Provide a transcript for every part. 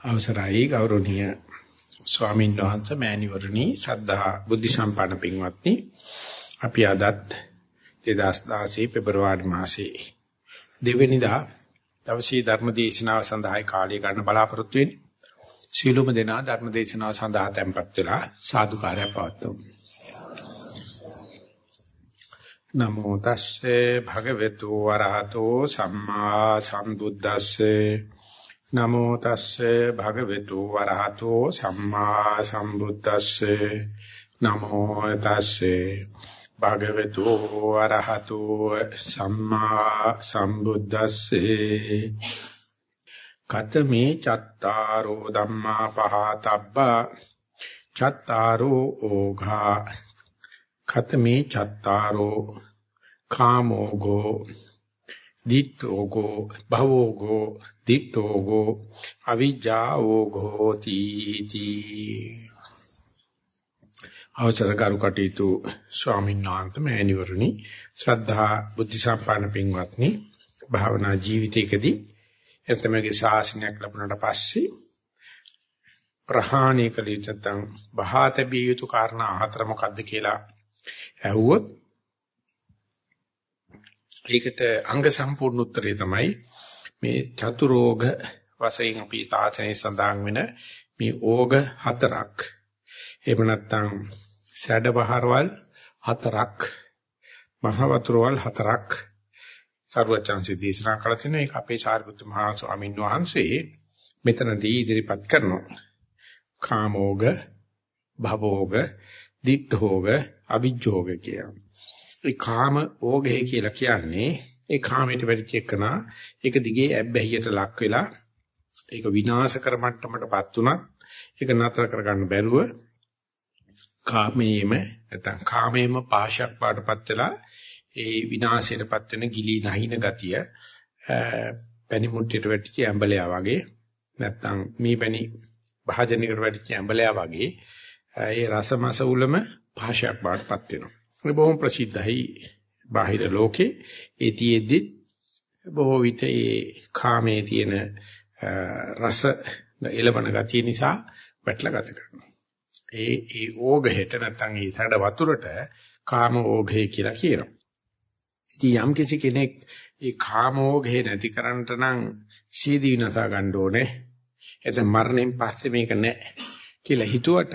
අවසරයි ගෞරවනීය ස්වාමීන් වහන්සේ මෑණිවරණි ශ්‍රද්ධා බුද්ධ සම්පන්න පින්වත්නි. අපි අදත් 2016 පෙබරවාරි මාසයේ දෙවෙනිදා දවසේ ධර්ම දේශනාව සඳහායි කාලය ගන්න බලාපොරොත්තු වෙන්නේ. සීලුම දෙනා ධර්ම දේශනාව සඳහා tempත් වෙලා සාදුකාරය පවත්වමු. නමෝ තස්සේ භගවතු වරහතෝ සම්මා සම්බුද්දස්සේ නමෝ තස්සේ භගවතු වරහතෝ සම්මා සම්බුද්දස්සේ. නමෝ තස්සේ භගවතු වරහතෝ සම්මා සම්බුද්දස්සේ. කතමේ චත්තාරෝ ධම්මා පහතබ්බා. චත්තාරෝ ඕඝා. කතමේ චත්තාරෝ කාමෝගෝ. දිට්ඨෝගෝ භවෝගෝ. දිට්ඨෝගෝ අවිජ්ජාෝගෝ තීති අවසර කරු කටයුතු ස්වාමීන් වහන්සේ මෑණිවරණි ශ්‍රද්ධා බුද්ධ සම්පන්න පින්වත්නි භාවනා ජීවිතයකදී එතමගේ ශාසනයක් ලැබුණාට පස්සේ ප්‍රහාණය කළ යුතු නැත්නම් බහාතබිය යුතු කාරණා හතර මොකක්ද කියලා ඇහුවොත් ඒකට අංග සම්පූර්ණ උත්තරේ තමයි මේ චතුරෝග වශයෙන් අපි තාචනේ සඳහන් වෙන මේ ඕග හතරක් එහෙම නැත්නම් සැඩබහරවල් හතරක් මහ වතුරවල් හතරක් සර්වචන්සි දේශනා කළ තිනේ ඒක අපේ සාරිපුත්‍ර මහා ස්වාමීන් වහන්සේ මෙතනදී ඉදිරිපත් කරනවා කාමෝග භවෝග දිට්ඨෝග අවිජ්ජෝග කියන. ඒ කාම ඕගය කියලා කියන්නේ ඒ කාමයට වැඩිච එකනා ඒක දිගේ ඇබ්බැහියට ලක් වෙලා ඒක විනාශ කර මට්ටමටපත් උනත් ඒක නතර කරගන්න බැරුව කාමයේම නැත්නම් කාමයේම පාශයක් පාටපත් වෙලා ඒ විනාශයටපත් වෙන ගිලී නැහින ගතිය පැණි මුට්ටියට වැටිච්ච ඇඹලයා වගේ නැත්නම් මේ පැණි භාජනයකට වැටිච්ච ඇඹලයා වගේ ඒ රසමස උලම පාශයක් පාටපත් වෙනවා. ඒ බොහොම ප්‍රසිද්ධයි බාහිර ලෝකේ ඒ තියේදී බොහෝ විට ඒ කාමයේ තියෙන රස එළවන ගතිය නිසා වැටලා ගත කරනවා. ඒ ඒ ඕඝයට නැත්නම් ඒ සැඩ වතුරට කාම ඕඝය කියලා කියනවා. ඉතින් යම් කිසි කෙනෙක් ඒ කාම ඕඝය නැති කරන්නට නම් සීදී විනාශ ගන්න ඕනේ. එතන මරණයෙන් පස්සේ මේක නැහැ කියලා හිතුවට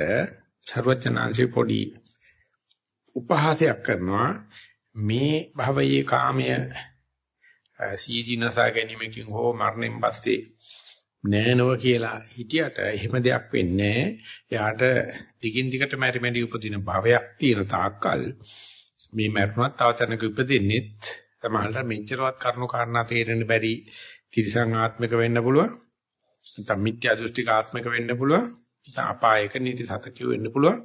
ਸਰවඥාන්සේ පොඩි උපහාසයක් කරනවා මේ භවයේ කාමය සීදීනසා ගැනීමකින් හෝ මරණයෙන් පස්සේ නෑනව කියලා හිටියට එහෙම දෙයක් වෙන්නේ එයාට දිගින් දිගට මෙරි මෙරි උපදින භවයක් තියෙන තාක්කල් මේ මරණවත් තව තැනක උපදින්නෙත් තමහලට මෙච්චරවත් කරුණු කාරණා තේරෙන්න බැරි තිරිසං ආත්මික වෙන්න පුළුවන්. නැත්නම් මිත්‍යා දෘෂ්ටික ආත්මික වෙන්න පුළුවන්. නැත්නම් අපායක නිති සතකිය වෙන්න පුළුවන්.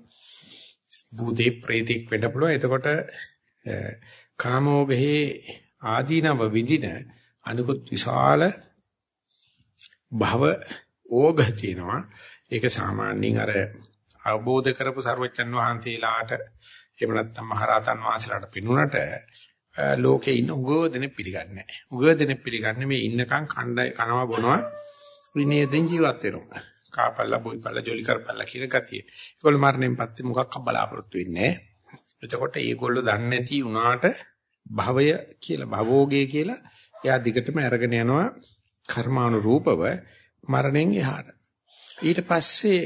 භූතේ ප්‍රේතෙක් වෙන්න පුළුවන්. එතකොට කාමෝගහේ ආදීනව විඳින අනිකුත් විශාල භව ඕග තියෙනවා ඒක සාමාන්‍යයෙන් අර අවබෝධ කරපු ਸਰවචන් වහන්සේලාට එහෙම නැත්නම් මහරහතන් වහන්සේලාට පිනුනට ලෝකේ ඉන්න උගෝ දෙනෙක් පිළිගන්නේ නැහැ. උගෝ දෙනෙක් පිළිගන්නේ මේ ඉන්නකම් කණ්ඩ කනවා බොනවා විනයයෙන් ජීවත් වෙනවා. කාපල්ලා බොයිපල්ලා ජොලි කරපල්ලා කියන ගතිය. ඒගොල්ලෝ මරණයෙන් පස්සේ මොකක් බලාපොරොත්තු වෙන්නේ එතකොට ඒගොල්ලෝ දන්නේ නැති වුණාට භවය කියලා භවෝගය කියලා එයා දිගටම අරගෙන යනවා කර්මානුරූපව මරණයෙන් එහාට. ඊට පස්සේ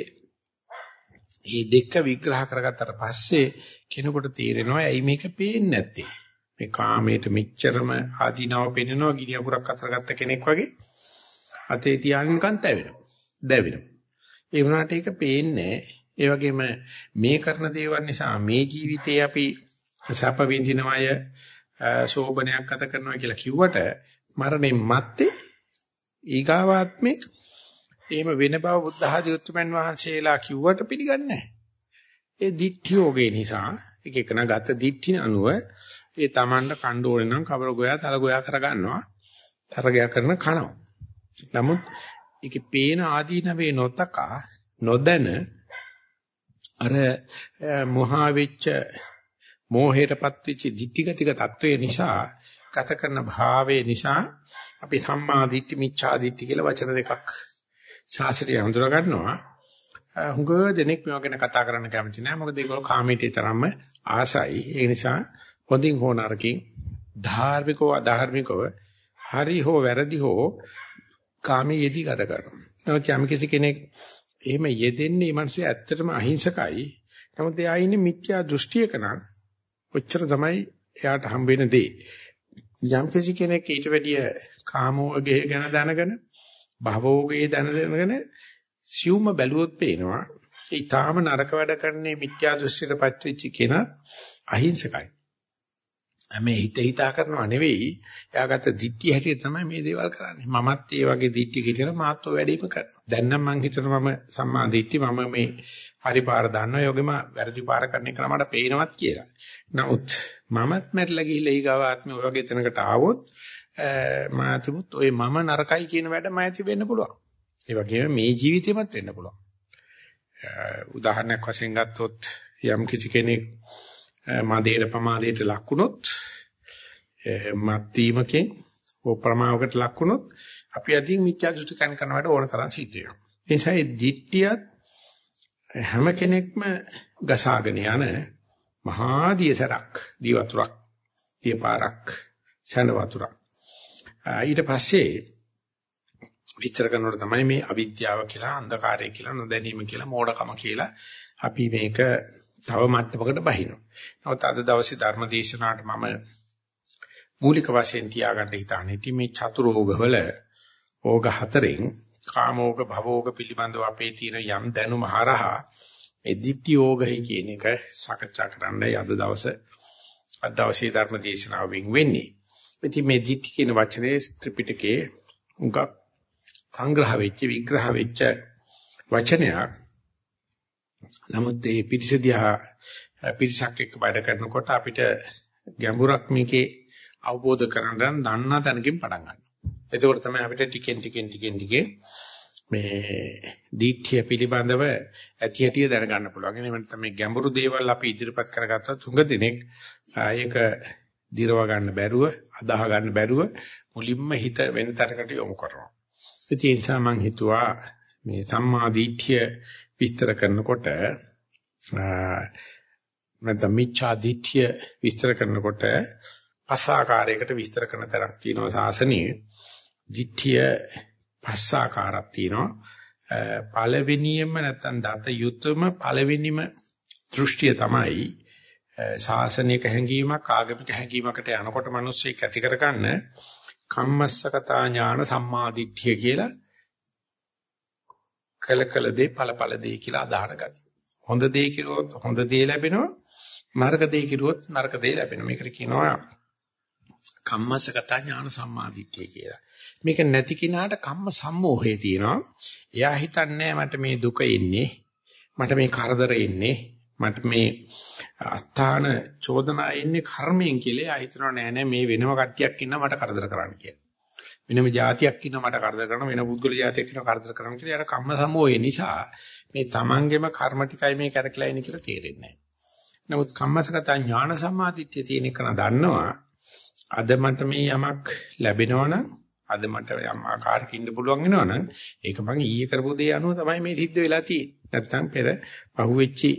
මේ දෙක විග්‍රහ කරගත්තට පස්සේ කෙනෙකුට තේරෙනවා ඇයි මේක පේන්නේ නැත්තේ. මේ කාමයට මෙච්චරම ආදීනව පෙන්නනවා ගිනි අකුරක් අතර ගත්ත කෙනෙක් වගේ අතේ තියාගෙන කන්ත වෙනවා. දැවෙනවා. ඒ වුණාට ඒක පේන්නේ ඒ වගේම මේ කරන දේවල් නිසා මේ ජීවිතේ අපි සැප විඳිනවය සෝබනයක් ගත කරනවා කියලා කිව්වට මරණයෙන් මත්තේ ඊගාවාත්මේ එහෙම වෙන බව බුද්ධ ආදී උතුම්යන් වහන්සේලා කිව්වට පිළිගන්නේ නැහැ. ඒ දිට්ඨියෝගේ නිසා එක එකන ගත දිට්ඨි අනුව ඒ Tamanට කණ්ඩ ඕනේ නම් කවර ගෝයා තල ගෝයා කරගන්නවා. තරගයක් කරන කනවා. නමුත් ඒකේ පේන ආදීනවේ නොතකා නොදැන අර මොහා වෙච්ච මෝහයටපත් වෙච්ච ditthිගතික తත්වය නිසා ගත කරන භාවයේ නිසා අපි සම්මා දිට්ඨි මිච්ඡා දිට්ඨි කියලා වචන දෙකක් ශාස්ත්‍රය හඳුනා ගන්නවා. හුඟ දෙනෙක් මේවා ගැන කතා කරන්න කැමති නැහැ. මොකද ඒගොල්ලෝ කාමීටි තරම්ම ආසයි. ඒ නිසා හොඳින් හෝ නරකින් ධාර්මිකව අධාර්මිකව හරි හෝ වැරදි හෝ කාමයේ යෙදී ගත කරනවා. නමුත් යම් කෙනෙක් එහෙම යෙදෙන්නේ මනස ඇත්තටම අහිංසකයි. නමුත් එයා ඉන්නේ මිත්‍යා දෘෂ්ටියක නම් ඔච්චර තමයි එයාට හම්බ වෙන දේ. යම් කිසි කෙනෙක් ඊට වැඩිය කාමෝගය ගැන දැනගෙන භවෝගයේ දැනගෙන සියුම බැලුවොත් පේනවා ඊටාම නරක වැඩ කරන්නේ මිත්‍යා දෘෂ්ටියටපත් වෙච්ච කෙනා අහිංසකයි. මේ හිත හිතා කරනවා නෙවෙයි එයාගත්ත දිට්ඨිය හැටියට තමයි මේ දේවල් කරන්නේ මමත් ඒ වගේ දිට්ඨිය කිටින මාත්ව වැඩිම කරනවා දැන් නම් මං හිතනවා මම සම්මා දිට්ඨි මම මේ හරි පාර දන්නවා යෝගෙම වැරදි පාර කරන එක මට පේනවත් කියලා. නමුත් මමත් මැරිලා ගිහිල්ලා ඊගාව ආත්මේ ඔය වගේ තැනකට ආවොත් මාතුමුත් ඔය මම නරකයි කියන වැඩ මම ඇති වෙන්න පුළුවන්. ඒ වගේම මේ ජීවිතෙමත් වෙන්න පුළුවන්. උදාහරණයක් වශයෙන් ගත්තොත් යම් කිසි කෙනෙක් මදේට ප්‍රමාදයට ලක් වුණොත් මත්වීමකින් ඕ ප්‍රමාවකට ලක් වුණොත් අපි අදින් මිත්‍යා දෘෂ්ටි කන කරන වැඩ ඕන තරම් සිද්ධ වෙනවා. ඒ නිසා ඒ දිට්ඨියත් හැම කෙනෙක්ම ගසාගෙන යන මහා දියසරක් දී වතුරක් දී පාරක් සඳ වතුරක්. ඊට පස්සේ විචාර කරනකොට තමයි මේ අවිද්‍යාව කියලා අන්ධකාරය කියලා නොදැනීම කියලා මෝඩකම කියලා අපි මේක තව මට්ටමකට බහිනවා. නමුත් අද දවසේ ධර්ම දේශනාවට මම මූලික වශයෙන් තියාගන්න හිතන්නේ ඉතින් මේ චතුරෝගවල ඕග හතරෙන් කාමෝග භවෝග පිළිබඳව අපේ තියෙන යම් දැනුම හරහා මේ ditthi යෝගයි කියන එක සාකච්ඡා කරන්න අද දවසේ අද දවසේ ධර්ම දේශනාවෙන් වෙන්නේ. ඉතින් මේ ditthi කියන වචනේ ත්‍රිපිටකයේ උඟක් සංග්‍රහ වෙච්ච විග්‍රහ වෙච්ච වචනයක් නමුත් මේ පිරිසදියා පිරිසක් එක්ක වැඩ කරනකොට අපිට ගැඹුරක් මේකේ අවබෝධ කරගන්න දන්නා තැනකින් පටන් ගන්නවා. එතකොට තමයි අපිට ටිකෙන් ටිකෙන් ටිකෙන් ටිකේ මේ දීක්ෂය පිළිබඳව ඇති හැටිය දැනගන්න පුළුවන්. එහෙනම් තමයි ගැඹුරු දේවල් අපි ඉදිරිපත් කරගත්තොත් තුඟ දිනෙක ආයක දිරව ගන්න බැරුව, අදාහ ගන්න බැරුව මුලින්ම හිත වෙන තරකට යොමු කරනවා. ඒ නිසා මම හිතුවා මේ සම්මා දීක්ෂය විස්තර කරනකොට නැත්නම් මිච්ඡා දිට්ඨිය විස්තර කරනකොට පස්සාකාරයකට විස්තර කරන තරක් තියෙනවා සාසනීය දිට්ඨිය පස්සාකාරක් තියෙනවා පළවෙනියම නැත්නම් දත යුතුයම පළවෙනිම දෘෂ්ටිය තමයි ශාසනික හැඟීමක් ආගමික හැඟීමකට යනකොට මිනිස්සෙක් ඇති කරගන්න කම්මස්සකතා ඥාන සම්මාදිට්ඨිය කියලා කළ කළ දේ ඵල ඵල දේ කියලා අදහන ගතිය. හොඳ දේ කිරුවොත් හොඳ දේ ලැබෙනවා. නරක දේ කිරුවොත් නරක දේ ලැබෙනවා. මේකට කියනවා කම්මසගත ඥාන සම්මාදිට්ඨිය කියලා. මේක නැති කිනාට කම්ම සම්මෝහය තියෙනවා. එයා හිතන්නේ මට මේ දුක එන්නේ, මට මේ කරදර එන්නේ, මට මේ අස්ථාන චෝදනා එන්නේ කර්මයෙන් කියලා. එයා හිතනවා නෑ නෑ මේ වෙනම කට්ටියක් ඉන්නවා මට කරදර කරන්න කියලා. වෙනම જાතියක් ඉන්නවා මට කරදර කරනවා වෙන පුද්ගල જાතියක් ඉන්නවා කරදර කරනවා කියලා. යාට කම්ම සම්මෝහය නිසා මේ තමන්ගේම කර්ම ටිකයි මේ කරකලා ඉන්නේ කියලා තේරෙන්නේ නෑ. නමුත් කම්මසගත ඥාන සම්මාදිට්ඨිය තියෙන එක දන්නවා. අද මට මේ යමක් ලැබෙනවනම් අද මට යම් ආකාරයක ඉන්න පුළුවන් වෙනවනම් ඒක මම ඊයේ කරපු දේ අනුව තමයි මේ සිද්ධ වෙලා තියෙන්නේ. නැත්තම් පෙර පහුවෙච්චි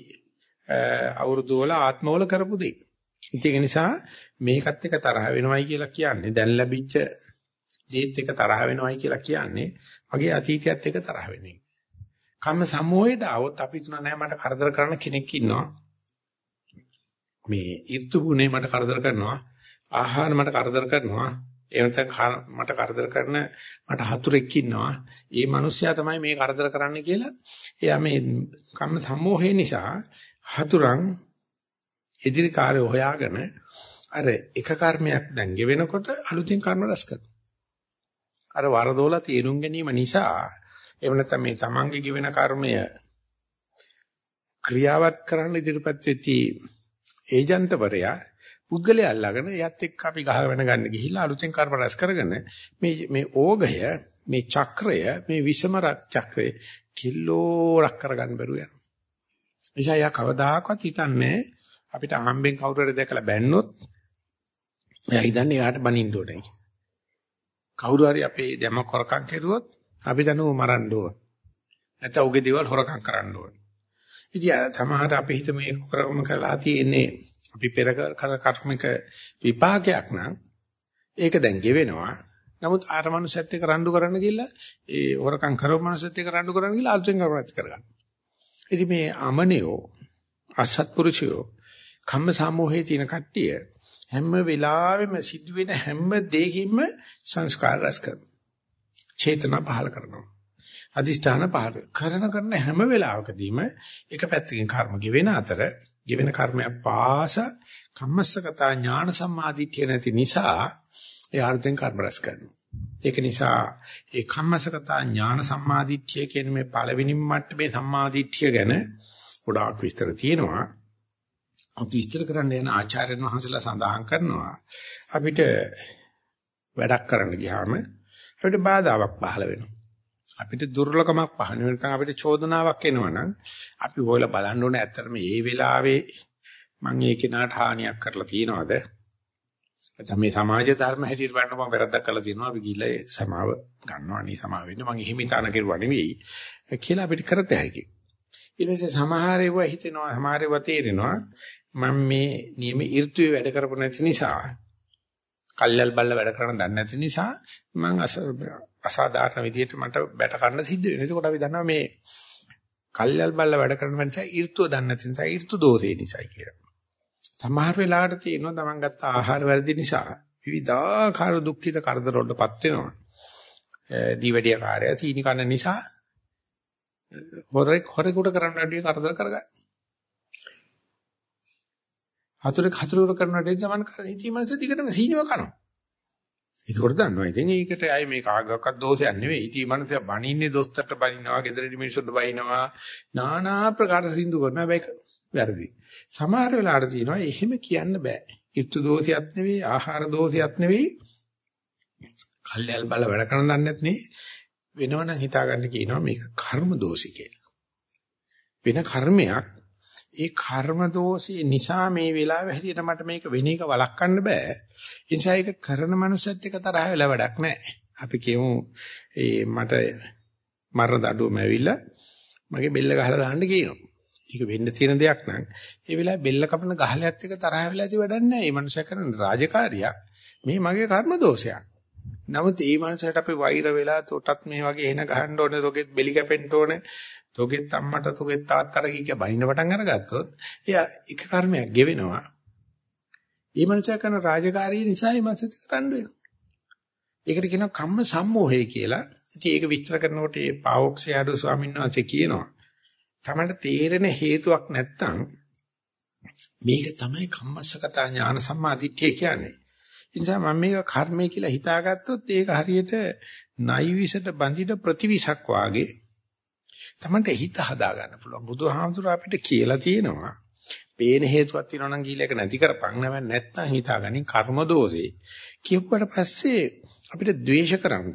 අවුරුදු වල ආත්මවල කරපු දේ. ඒක නිසා මේකත් එක තරහ වෙනවයි කියලා කියන්නේ දැන් ලැබිච්ච දේත් එක තරහ වෙනවයි කියලා කියන්නේ මගේ අතීතයත් එක තරහ වෙන එක. කම්ම සම්මෝහයට આવොත් අපි තුන නෑ මට කරදර කරන කෙනෙක් ඉන්නවා. මේ ඍතු ගුණේ මට කරදර කරනවා. ආහාර මට කරදර කරනවා. එහෙම මට කරදර කරන මට හතුරෙක් ඉන්නවා. ඒ මිනිස්සයා තමයි මේ කරදර කරන්න කියලා. එයා මේ කම්ම සම්මෝහය නිසා හතුරන් ඉදිරි කාර්ය හොයාගෙන අර එක කර්මයක් දැන් ගෙවෙනකොට අලුතින් කර්ම රැස් කරනවා. අර වරදෝලා තේරුම් ගැනීම නිසා එහෙම නැත්නම් මේ තමන්ගේ ගෙවෙන කර්මය ක්‍රියාවත් කරන්න ඉදිරිපත් වෙති ඒජන්තවරයා පුද්ගලයා අල්ලාගෙන එයත් එක්ක අපි ගහගෙන ගන්න ගිහිල්ලා අලුතෙන් කර්ම රැස් කරගෙන මේ මේ ඕගය මේ චක්‍රය මේ විෂම චක්‍රය කිල්ලෝරක් කරගන්න බැරුව යනවා. එيشා යා කවදාකවත් හිතන්නේ අපිට අහම්බෙන් කවුරු හරි දැකලා බැන්නොත් එයා හිතන්නේ යාට බනින්න ඕනේ. කවුරු හරි අපේ දැම කොරකම් කෙරුවොත් අපි දනුව මරන්න ඕන. නැත්නම් උගේ දේවල් හොරකම් කරන්න ඕනේ. ඉතින් සමහර අපි හිත මේ කරම කළා තියෙන්නේ අපි පෙර කර කර්මික විපාකයක් නම් ඒක දැන් ගෙවෙනවා. නමුත් ආර මනුස්සයත් එක්ක රණ්ඩු කරන්න ගිහිල්ලා ඒ හොරකම් කරව මනුස්සයත් එක්ක රණ්ඩු කරන්න ගිහිල්ලා අලුතෙන් කරුණාත් කරගන්න. ඉතින් මේ අමනියෝ අසත්පුරුෂයෝ කම්ම සමෝහයේ තියෙන කට්ටිය හැම වෙලාවෙම සිදුවෙන හැම දෙයකින්ම සංස්කාර රැස් කරනවා. චේතනා පහල කරනවා. අදිෂ්ඨාන පහල කරන කරන හැම වෙලාවකදීම එක පැත්තකින් කර්ම ගෙවෙන අතර ගෙවෙන කර්මයක් පාස කම්මස්සගතා ඥාන සම්මාදිට්ඨිය නැති නිසා ඒ අර්ථෙන් කර්ම රැස් කරනවා. ඒක නිසා ඒ කම්මස්සගතා ඥාන සම්මාදිට්ඨිය කියන මේ පළවෙනි මට්ටමේ සම්මාදිට්ඨිය ගැන ගොඩාක් විස්තර තියෙනවා. අපි විස්තර කරන්න යන ආචාර්යන් වහන්සේලා සඳහන් කරනවා අපිට වැඩක් කරන්න ගියාම අපිට බාධාවක් පහළ වෙනවා. අපිට දුර්ලභමක් පහළ වෙන නැත්නම් අපිට චෝදනාවක් එනවනම් අපි හොයලා බලන්න ඕනේ ඇත්තටම මේ වෙලාවේ මම ඒ කෙනාට හානියක් කරලා තියනවද? නැත්නම් මේ සමාජ ධර්ම හැටියට බලන්න මම වැරද්දක් කරලා තියෙනවා. අපි ගිහලා සමාව ගන්නවා. නේ සමාව වෙන්න මම එහෙම හිතාන කෙරුවා නෙවෙයි. කියලා අපිට කරත හැකියි. ඊට පස්සේ සමහර ඒවා හිතෙනවා. සමහර ඒවා තේරෙනවා. මම මේ නියම ඍතුවේ වැඩ කරපො නැති නිසා කල්යල් බල්ල වැඩ කරන දන්නේ නැති නිසා මම අසාධාරණ විදිහට මට බැට ගන්න සිද්ධ වෙනවා. ඒකෝට අපි දන්නවා මේ කල්යල් බල්ල වැඩ කරන නිසා ඍතුව දන්නේ නැති නිසා ඍතු දෝෂේ නිසායි කියලා. සමහර වෙලාවට තියෙනවා තමන් ගත්ත ආහාර වැරදි නිසා විවිධාකාර දුක්ඛිත කරදර වලටපත් වෙනවා. දීවැඩිය කාර්යය තීනි කන නිසා හොරෙක් හොරෙකුට කරන්න වැඩි කරදර කරගන්න. හතුරෙක් හතුරෙකුට කරන වැඩි සමාන කරන ඉතින් මනස දිගටම සීනිව කනවා. ඒකෝට දන්නවා. ඉතින් ඒකට අය මේ කාගවත් දෝෂයක් නෙවෙයි. ඉතින් මනස බණින්නේ දොස්තරට බණිනවා, ගෙදරදී මිනිස්සුන්ට බයිනවා, নানা ප්‍රකාර සින්දු කරනවා. හැබැයි වැරදි. සමහර වෙලාවට තියෙනවා එහෙම කියන්න බෑ. ඍතු දෝෂයක් නෙවෙයි, ආහාර දෝෂයක් නෙවෙයි. කල්යල් බල වැඩ කරන දන්නේ නැත්නේ වෙනවනම් හිතාගන්න කියනවා මේක කර්ම දෝෂි කියලා. වෙන කර්මයක් ඒ කර්ම දෝෂී නිසා මේ වෙලාවේ හැටියට මට මේක වෙන එක වළක්වන්න බෑ. ඒ නිසා ඒක කරන මනුස්සයත් එක්ක තරහ වෙලා වැඩක් නැහැ. අපි කියමු ඒ මට මරණ දඩුවම ඇවිල්ලා මගේ බෙල්ල ගහලා දාන්න කියනවා. ඒක වෙන්න තියෙන දෙයක් නම් ඒ වෙලාවේ බෙල්ල කපන ගහලයත් එක්ක තරහ වෙලා ඉති වැඩක් නැහැ. මේ මනුස්සයා කරන රාජකාරියක් මේ මගේ කර්ම දෝෂයක්. නමුත් මේ මනුස්සයාට අපි වෛර වෙලා තොටත් මේ වගේ එන ගහන්න ඕනේ, තොගෙත් බෙලි කැපෙන්න ඕනේ, තොගෙත් අම්මට තොගෙත් තාත්තට කිය බයින්න පටන් අරගත්තොත් එයා එක කර්මයක් ගෙවෙනවා. මේ මනුස්සයා කරන රාජකාරිය නිසා මේ මනසට කරන්න වෙනවා. ඒකට කියනවා කම්ම සම්මෝහය කියලා. ඉතින් ඒක විස්තර කරනකොට මේ පාවොක්සියාඩු ස්වාමීන් වහන්සේ කියනවා. තමයි තේරෙන හේතුවක් නැත්තම් මේක තමයි කම්මස්සකතා ඥාන සම්මාදිට්ඨිය කියන්නේ. ඒ නිසා මම මේක කර්මය කියලා හිතාගත්තොත් ඒක හරියට නයිවිසට බඳින ප්‍රතිවිසක් වාගේ තමන්ට හිත හදා ගන්න පුළුවන්. බුදුහාමුදුර අපිට කියලා තියෙනවා. පේන හේතුවක් තියෙනවා නම් ගිහිල්ලා ඒක නැති කරපන් නැව නැත්නම් හිතාගනින් කර්ම දෝෂේ. කියුවට පස්සේ අපිට ද්වේෂ කරන්න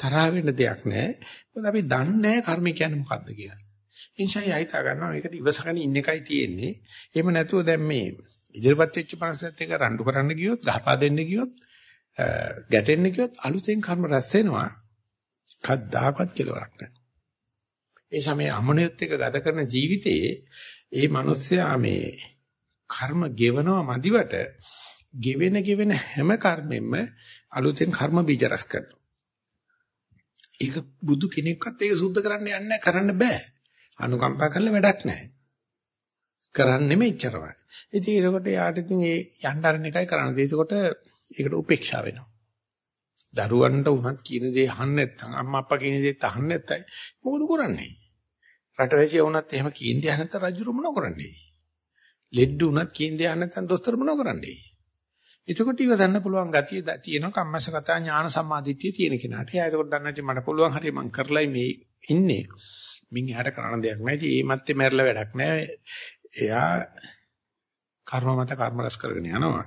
තරහ වෙන්න දෙයක් නැහැ. මොකද අපි දන්නේ නැහැ කර්ම කියන්නේ මොකද්ද කියලා. ඉන්ෂයි හිතා ගන්නවා මේකට ඉවසගෙන ඉන්න එකයි තියෙන්නේ. එහෙම නැතුව දැන් මේ ඉදිරිපත් වෙච්ච පරසත් එක රණ්ඩු කරන්න ගියොත් ගහපා දෙන්න ගියොත් ගැටෙන්න ගියොත් අලුතෙන් කර්ම රැස් වෙනවා. කද්දාකවත් කෙලවරක් නැහැ. ඒ සමයේ අමනියත් එක්ක ගත කරන ජීවිතයේ ඒ මිනිස්සයා මේ කර්ම ගෙවනවා මදිවට ගෙවෙන ගෙවෙන හැම කර්මෙම අලුතෙන් කර්ම බීජ රස කරනවා. ඒක බුදු කෙනෙක්වත් ඒක සුද්ධ කරන්න යන්නේ කරන්න බෑ. අනුකම්පා කරලා වැඩක් නැහැ. කරන්නේ මෙච්චරමයි. ඉතින් ඒකට යාට ඉතින් ඒ යන්න අරන එකයි කරන්නේ. ඒකකොට ඒකට උපේක්ෂා වෙනවා. දරුවන්ට උනත් කියන දේ අහන්න නැත්නම් අම්මා අප්පා කියන දේත් අහන්න නැත්නම් මොකද කරන්නේ? රටවැසියා වුණත් එහෙම කීන්දිය නැත්නම් රජුරු මොන කරන්නේ? ලෙඩ වුණත් කීන්දිය නැත්නම් දොස්තර මොන කරන්නේ? එතකොට ඉවසන්න පුළුවන් ගතිය තියෙනවා කම්මසගතා ඥාන සම්මාදිට්ඨිය තියෙන කෙනාට. එයා එතකොට දන්නා ඉතින් මට පුළුවන් හරිය මං කරලයි මේ ඉන්නේ. මින් එහාට කරන්න දෙයක් නැහැ. ඉතින් මේ මැත්තේ මැරලා වැඩක් නැහැ. එයා කර්ම මත කර්ම රැස් කරගෙන යනවා.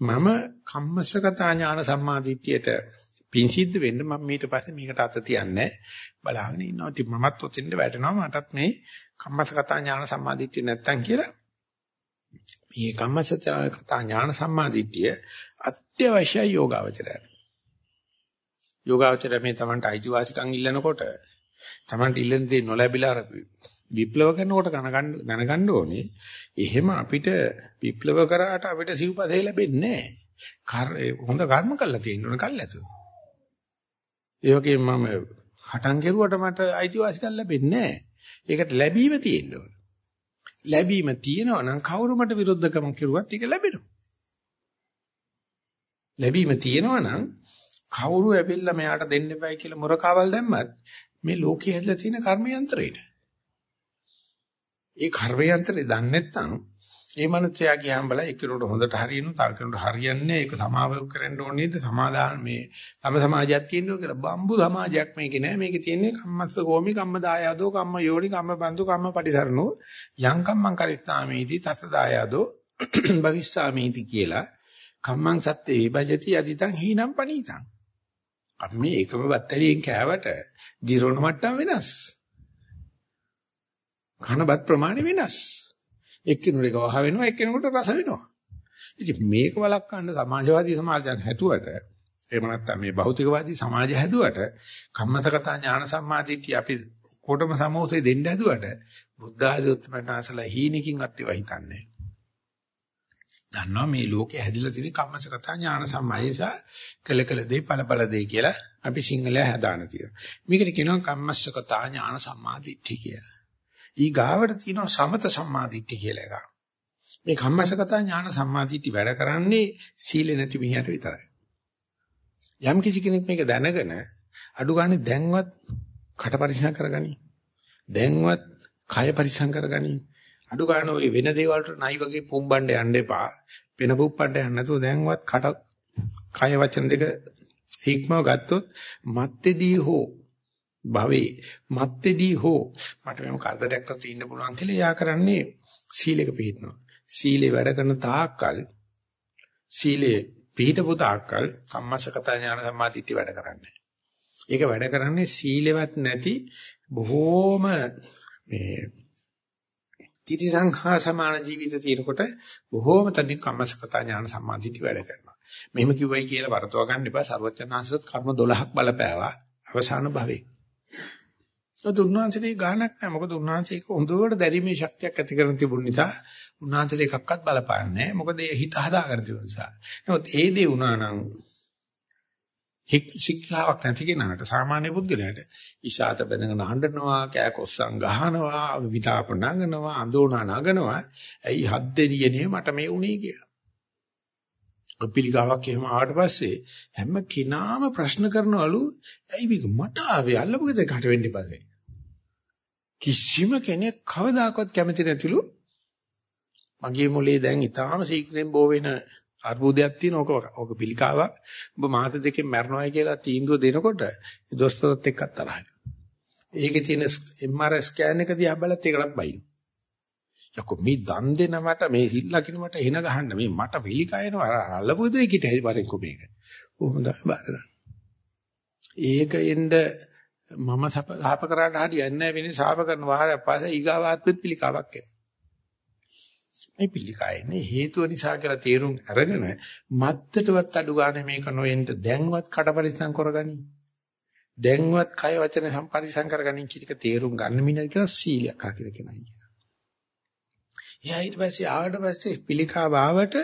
මම කම්මසගතා ඥාන සම්මාදිට්ඨියට පින් සිද්ධ වෙන්න මම ඊට පස්සේ මේකට අත තියන්නේ බලාගෙන ඉන්නවා. ඉතින් මමත් ඔතෙන්ද වැටෙනවා. මටත් මේ කම්මසගතා ඥාන සම්මාදිට්ඨිය නැත්තම් කියලා මේ කම්මසගතා ඥාන සම්මාදිට්ඨිය අත්‍යවශ්‍ය යෝගාවචරය. යෝගාවචරය මේ Tamanට අයිතිවාසිකම් ඉල්ලනකොට Tamanට ඉල්ලන දේ නොලැබිලා විප්ලව කරනකොට දැනගන්න ඕනේ. එහෙම අපිට විප්ලව කරාට අපිට සිව්පදේ ලැබෙන්නේ නැහැ. හොඳ කර්ම කළා තියෙන්න ඕන කල්ැතු. ඒ වගේම මම හටන් කෙරුවට මට අයිතිවාසිකම් ලැබෙන්නේ නැහැ. ඒකට ලැබීම තියෙන්න ඕන. ලැබීම තියෙනවා නම් කවුරු මට විරුද්ධකම කෙරුවත් ඒක ලැබෙනවා. ලැබීම තියෙනවා නම් කවුරු ඇවිල්ලා මෙයාට දෙන්න එපයි කියලා මොරකාවල් දැම්මත් මේ ලෝකයේ හැදලා තියෙන කර්ම යන්ත්‍රේට. ඒ කර්ම යන්ත්‍රේ දන්නේ නැත්නම් ඒ මනුස්සයා ගියාම බල එකිනෙකට හොඳට හරියනවා තව කෙනෙකුට හරියන්නේ ඒක සමාව කරන්න ඕනේද සමාදාන මේ තම සමාජයක් තියෙනවා කියලා. බම්බු සමාජයක් මේකේ නෑ. මේකේ තියෙන්නේ කම්මස්ස කෝමි කම්ම දායාදෝ කම්ම යෝනි කම්ම බන්දු කම්ම පටිසරණෝ. යං කම්මං කරිස්සාමීති තස්ස දායාදෝ භවිස්සාමීති කියලා. කම්මං සත්‍යේ විභජති අදිතං හීනම් පනීතං. අපි මේ එකම බත්තරියෙන් කෑවට දිරෝණ මට්ටම වෙනස්. කන බත් ප්‍රමාණය වෙනස්. එක්කිනුට එක වහ වෙනවා එක්කිනුට රස වෙනවා. ඉතින් මේක වළක්වන්න සමාජවාදී සමාජයක් හැදුවට එහෙම නැත්නම් මේ භෞතිකවාදී සමාජය හැදුවට කම්මසගත ඥාන සම්මාදිටිය අපි කොටම සමෝසේ දෙන්න හැදුවට බුද්ධ ආදී උත්තරමනාසලා හීනකින් අත්තිව හිතන්නේ. දන්නවා මේ ලෝකේ හැදිලා තියෙන කම්මසගත ඥාන සම්මායසා කළ කළ දේ ඵල ඵල දේ කියලා අපි සිංහලයා හදාන තියෙනවා. මේකට කියනවා කම්මස්සගත ඥාන සම්මාදිට්ඨිය කියලා. ඊ ගාවට තියෙනවා සමත සම්මාදිට්ඨිය කියලා එකක්. මේ කම්මසගත ඥාන සම්මාදිට්ඨිය වැඩ කරන්නේ සීල නැති මිනිහට විතරයි. යම් කිසි කෙනෙක් මේක දැනගෙන අඩු ගන්න දැන්වත් කට පරිසම් කරගනි. දැන්වත් කය පරිසම් කරගනි. අඩු ගන්න ඔය වෙන දේවල් වලට නයි වගේ පුම්බණ්ඩ යන්න එපා. වෙන පුප්පණ්ඩ යන්න නැතුව දැන්වත් කට කය වචන දෙක හික්මව ගත්තොත් මත්තේදී හෝ භවේ මත්තේදී හෝ මට මෙම කරදරයක්වත් ඉන්න පුළුවන් කියලා යා කරන්නේ සීලෙක පිළිපදිනවා. සීලේ වැඩ කරන තාක්කල් සීලේ පිළිපදපු තාක්කල් කම්මසගත ඥාන සම්මාදිට්ඨි වැඩ කරන්නේ. ඒක වැඩ කරන්නේ සීලෙවත් නැති බොහෝම මේ තිරිසංඛා සමාන ජීවිත තියෙනකොට බොහෝම තනින් කම්මසගත ඥාන සම්මාදිට්ඨි වැඩ කරනවා. මෙහෙම කිව්වයි කියලා වරතව ගන්න එපා. සර්වඥාන්සලත් කර්ම 12ක් බලපෑවා අවසාන භවයේ. ඒත් උන්වහන්සේට ගානක් නැහැ. මොකද උන්වහන්සේ ඒක හොඳට දැරීමේ ශක්තියක් ඇති කරන් තිබුණ නිසා උන්වහන්සේට එකක්වත් බලපාන්නේ නැහැ. මොකද ඒ හිත හදාගෙන තිබුණ නිසා. නමුත් ඒ දේ වුණා නම් හික් ශික්ෂාවක් නැති කෙනාට සාමාන්‍ය පුද්ගලයාට ඉෂාත බඳගෙන හඬනවා, කෑකොස්සන් ගහනවා, විතාප නගනවා, අඳෝනා නගනවා. ඇයි හත් දෙනියනේ මට මේ උනේ කියලා. පිළිකාවක් එහෙම ආවට පස්සේ හැම කෙනාම ප්‍රශ්න කරනවලු ඇයි මේක මට ආවේ අල්ලපු ගෙදර කට වෙන්න ඉපදේ කිසිම කෙනෙක් කවදාකවත් කැමති නැතිලු. මගේ මොලේ දැන් ඊටාම ශීක්‍රයෙන් බෝ වෙන අර්බුදයක් තියෙන ඕක ඕක පිළිකාවක්. ඔබ මාස දෙකෙන් මැරෙනවායි කියලා තීන්දුව දෙනකොට දොස්තරත් එක්ක තරහයි ඒකේ තියෙන MRI ස්කෑන් එක දිහා බලත් ඒකටත් බයින. යකෝ මේ දන් දෙනවට මේ හිල් ලකිනවට එන ගහන්න මේ මට පිළිකායනවා අල්ලපු දෙයක් හිට හැරිපරෙන්කෝ මේක. කොහොමද බාර ගන්න ඒක එන්න මම සාප කරාට හරියන්නේ නැහැ වෙන්නේ සාප කරන වාරයක් පස්සේ ඊගාවාත්මෙත් පිළිකාවක් එනවා. මේ පිළිකායන්නේ හේතුව නිසා කියලා තේරුම් අරගෙන මත්තටවත් අඩු ගන්න මේක නොවෙන්න දැන්වත් කඩපරිසම් කරගනි. දැන්වත් කය වචන සම්පරිසම් කරගනින් කියන එක තේරුම් ගන්න මිනිහ කියන සීලයක් ආ කියලා කියනවා කියන. එයා ඊට පස්සේ ආවට පස්සේ පිළිකාව ආවට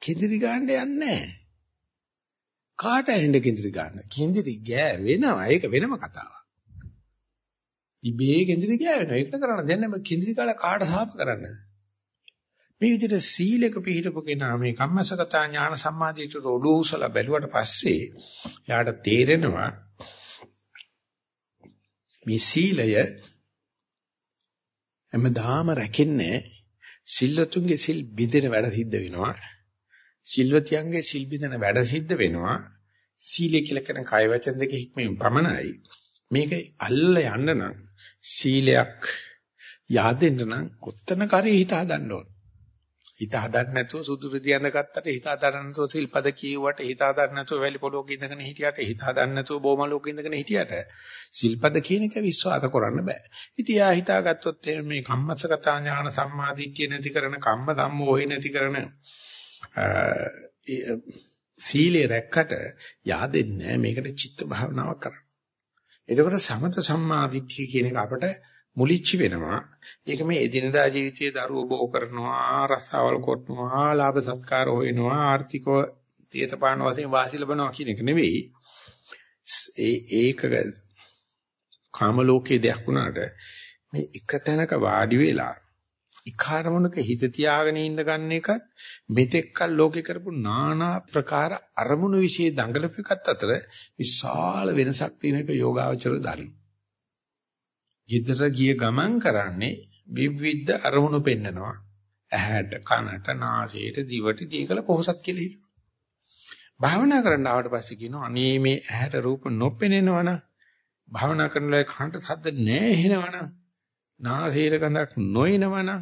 කිඳිරි ගන්න යන්නේ නැහැ. කාට ඇහෙන්න කිඳිරි ගන්න? කිඳිරි ගෑ වෙනවා. ඒක වෙනම කතාවක්. ඉබේ කෙන්දිරි ගෑවෙනවා. ඒකට කරන්න දෙන්නේ නැහැ. කෙන්දිරි කාලා කාට සාප කරන්නද? මේ විදිහට සීලක පිළිපදපු කෙනා මේ කම්මසගත ඥාන සම්මාදිට රොඩුසල බැලුවට පස්සේ යාට තේරෙනවා මේ සීලය හැමදාම රැකෙන්නේ සිල්වතුන්ගේ සිල් බිඳෙන වැඩ සිද්ධ වෙනවා. සිල්වතියන්ගේ සිල් බිඳෙන වැඩ සිද්ධ වෙනවා. සීලය කියලා කියන කය වචන දෙක හික්මෙන් පමණයි. මේක අල්ල යන්න නම් සීලයක් yaadෙන්න නම් කොත්තන කරේ හිත හදන්න ඕන. හිත හදන්න නැතුව සුදු රිදියන ගත්තට හිත හදන්න නැතුව සිල්පද කියුවට හිත හදන්න නැතුව වැලි පොලොක ඉඳගෙන හිටියට හිත හදන්න නැතුව බොමලෝක ඉඳගෙන හිටියට සිල්පද කියන එක විශ්වාස කරන්න බෑ. ඉතින් යා හිතාගත්තොත් මේ කම්මසගත ඥාන සම්මාදිට්ඨිය නැති කරන කම්ම සම්මෝහය නැති කරන සීලේ රැක්කට yaadෙන්නේ මේකට චිත්ත භාවනාවක් කරන්න. එතකොට සමත සම්මාදිට්ඨිය කියන එක අපට මුලිච්ච වෙනවා. ඒක මේ එදිනදා ජීවිතයේ දරුවෝ බෝ කරනවා, රස්සාවල් කරනවා, ලාභ සත්කාර හොයනවා, ආර්ථිකව තීතපාන වශයෙන් වාසි ලබනවා කියන එක නෙවෙයි. ඒ ඒක කාම ලෝකයේ දෙයක් වුණාට මේ එක තැනක වාඩි වෙලා ඉකාරමුණක හිත තියාගෙන ඉන්න ගන්න එකත් මෙතෙක්කල් ලෝකේ කරපු নানা ප්‍රකාර අරමුණු વિશે දඟලපු එකත් අතර විශාල වෙනසක් තියෙන එක යෝගාවචර දරි. ඊතර ගිය ගමන් කරන්නේ විවිධ අරමුණු පෙන්නනවා. ඇහැට, කනට, නාසයට, දිවට දීකල පොහසත් කියලා හිතනවා. භාවනා කරන්න ආවට පස්සේ කියනවා අනේ මේ ඇහැට රූප නොපෙනෙනවනම් භාවනා කරනලා කනට ශබ්ද නැහැ නාසයට ගඳක් නොයනවනම්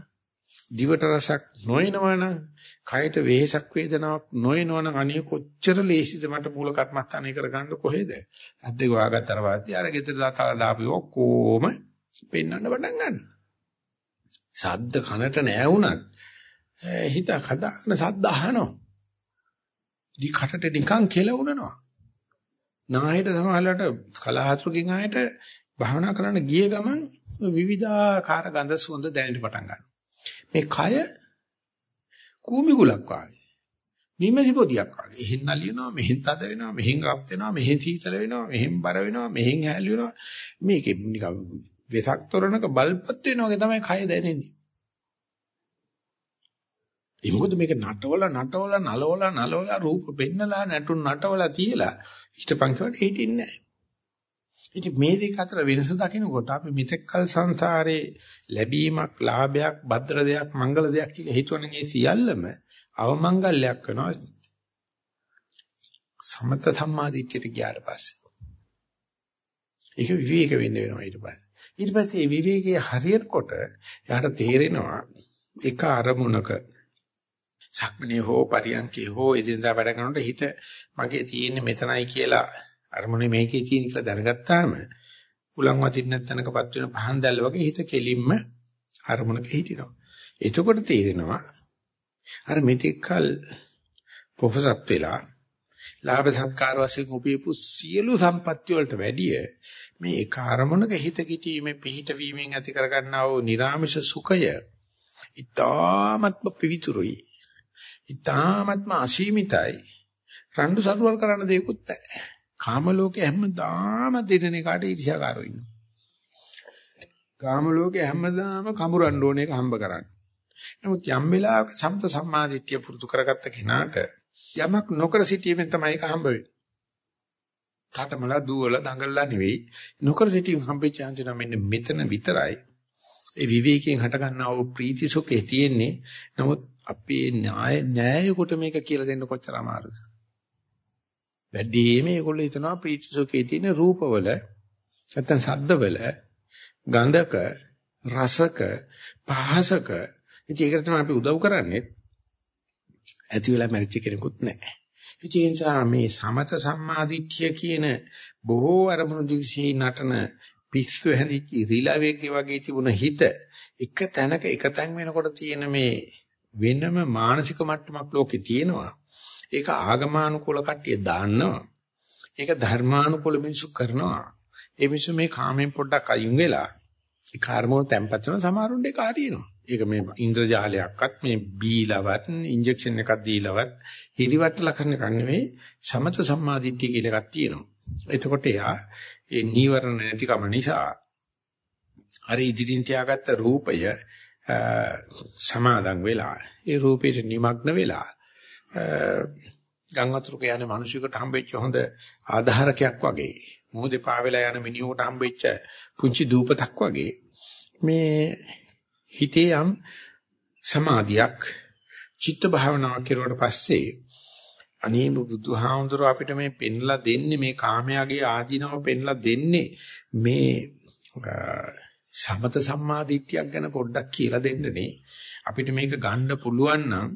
දිවට රසක් නොයනවනම් කයට වේසක් වේදනාවක් නොයනවනම් අනේ කොච්චර ලේසිද මට මූල කර්මස්ථානය කරගන්න කොහෙද අද්දේ වාගත්තර වාසිය අර ගෙදර දාතලා දාපි ඔක්කොම පෙන්වන්න පටන් ගන්න. ශබ්ද කනට නෑ වුණත් හිත හදාගෙන ශබ්ද අහනවා. දි කටට නිකන් කෙලවුනනවා. නායට සමහරවිට කලහතුරකින් ආයට භාවනා කරන්න ගිය ගමන් විවිධාකාර ගඳ සුවඳ දැනෙන්න පටන් ගන්නවා. මේ කය කූමි ගුලක් වගේ. නිමැසි පොදියක් වගේ. එහෙන් නලියනවා, මෙහෙන් තද වෙනවා, මෙහෙන් රත් වෙනවා, මෙහෙන් සීතල වෙනවා, මෙහෙන් බර වෙනවා, මෙහෙන් හැලි වෙනවා. මේකේ නිකන් වෙසක් තොරණක බල්පත් වෙනවා වගේ තමයි කය දැනෙන්නේ. ඒ මොකද මේක නටවල නටවල නලවල නලවල රූප පෙන්නලා නටුන් නටවල තියලා හිටපන් කියවට හිටින්නේ නැහැ. ඉතින් මේ දෙක අතර වෙනස දකිනකොට අපි මෙතෙක්කල් සංසාරේ ලැබීමක්, ලාභයක්, භද්‍ර දෙයක්, මංගල දෙයක් කියලා හිතුවනේ මේ සියල්ලම අවමංගල්‍යයක් වෙනවා. සමත සම්මාදිට්ඨියට ගියාට පස්සේ. ඒක විවේක වෙන්න වෙනවා ඊට පස්සේ. ඊට පස්සේ විවේකයේ හරියනකොට යාට තේරෙනවා එක අරමුණක සක්මනේ හෝ පරියන්කේ හෝ එදිනදා වැඩ කරනකොට හිත මගේ තියෙන්නේ මෙතනයි කියලා අරමුණේ මේකේ තියෙන කියලා දැනගත්තාම උලන් වදින්න තැනකපත් වෙන පහන් දැල්ල වගේ හිත කෙලින්ම අරමුණක හිටිනවා. එතකොට තේරෙනවා අර මෙතෙක්කල් පොහසත් වෙලා ලාභ සත්කාර වශයෙන් උපයපු සියලු සම්පත්‍ය වලට වැඩිය මේ එක අරමුණක හිත කිටීමේ පිහිට වීමෙන් ඇති කරගන්නා වූ නිර්ාමිෂ සුඛය ඊ타ත්ම පිවිතුරුයි. ඊ타ත්ම අසීමිතයි. රණ්ඩු සරුවල් කරන්න දෙයක්වත් නැහැ. කාම ලෝකේ හැමදාම දිනන එකට ඊර්ෂ්‍යාකාරෝ ඉන්නවා. කාම ලෝකේ හැමදාම කඹරන්න ඕන එක හම්බ කරන්නේ. නමුත් යම් වෙලාවක සම්ත සම්මාදිට්ඨිය පුරුදු කරගත්ත කෙනාට යමක් නොකර සිටීමෙන් තමයි ඒක හම්බ වෙන්නේ. කාටමලා දුවල දඟලලා නෙවෙයි නොකර සිටීම හම්බෙච්ච අන්තිම මෙන්න මෙතන විතරයි. ඒ විවේකයෙන් හට ගන්නා වූ ප්‍රීති සුඛේ තියෙන්නේ. නමුත් අපේ න්‍යාය න්‍යාය කොට මේක කියලා දෙන්න කොච්චර අමාරුද? වැඩිම ඒගොල්ලෝ හිතනවා ප්‍රීති සුඛේ තියෙන රූපවල නැත්නම් ශබ්දවල ගන්ධක රසක පහසක. ඉතින් ඒකට තමයි අපි උදව් කරන්නේ. ඇති වෙලා මැරිච්ච කෙනෙකුත් නැහැ. ඉතින් ඒ නිසා මේ සමත සම්මාදිට්ඨිය කියන බොහෝ අරමුණු දිවිසී නටන පිස්සු හැදිච්ච රිලවෙක්ගේ වගේ තිබුණ හිත එක තැනක එක තැන් වෙනකොට තියෙන මේ වෙනම මානසික මට්ටමක් ලෝකේ තියෙනවා. ඒක ආගමානුකූල කට්ටිය දාන්නවා. ඒක ධර්මානුකූල මිනිස්සු කරනවා. ඒ මිනිස්සු මේ කාමෙන් පොඩ්ඩක් අයින් වෙලා ඒ කාර්මෝන තැම්පත් වෙන සමහරුන්ට ඒක හරියනවා. ඒක මේ ඉන්ද්‍රජාලයක්වත් මේ බීලවත් ඉන්ජෙක්ෂන් එකක් දීලවත් හිරිවට්ටලා කරන එකක් නෙවෙයි සමත සම්මාදිට්ඨිය කියලා එකක් තියෙනවා. එතකොට එයා ඒ නීවරණ නැතිකම නිසා අර ඉදිරින් තියාගත්ත රූපය සමාදන් වෙලා ඒ රූපේට නිමග්න වෙලා ගම් වතුරක යන මිනිසෙකුට හම්බෙච්ච හොඳ ආධාරකයක් වගේ. මොහොතේ පාවෙලා යන මිනිහෙකුට හම්බෙච්ච පුංචි දූපතක් වගේ. මේ හිතේ යම් සමාධියක් චිත්ත භාවනාවක් කෙරුවට පස්සේ අනේ බුදුහාමුදුරුව අපිට මේ පෙන්ලා දෙන්නේ මේ කාමයාගේ ආධිනව පෙන්ලා දෙන්නේ මේ සමත සම්මාදිට්ඨියක් ගැන පොඩ්ඩක් කියලා දෙන්නනේ. අපිට මේක ගන්න පුළුවන් නම්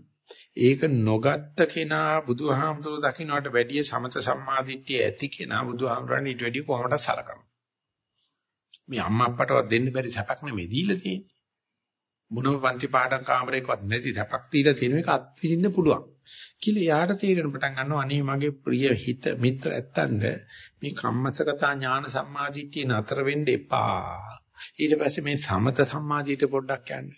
ඒක නොගත්ත කෙනා බුදුහාමුදුරුවෝ දකින්නට වැඩිය සමත සම්මාදිට්ඨිය ඇති කෙනා බුදුහාමුදුරන් ඊට වැඩිය කොහොමද සලකනවා මේ අම්මා අප්පටවත් දෙන්න බැරි සැපක් නෙමෙයි දීලා තියෙන්නේ මොනම පන්ති පාඩම් කාමරයකවත් නැති තපක් දීලා තියෙන එක අත්විඳින්න පුළුවන්. කියලා යාට තීරණ පටන් ගන්නවා අනේ මගේ ප්‍රිය හිත මිත්‍ර ඇත්තන්ට මේ කම්මසගතා ඥාන සම්මාදිට්ඨිය නතර වෙන්න එපා. ඊට පස්සේ මේ සමත සම්මාදිට පොඩ්ඩක් යන්න.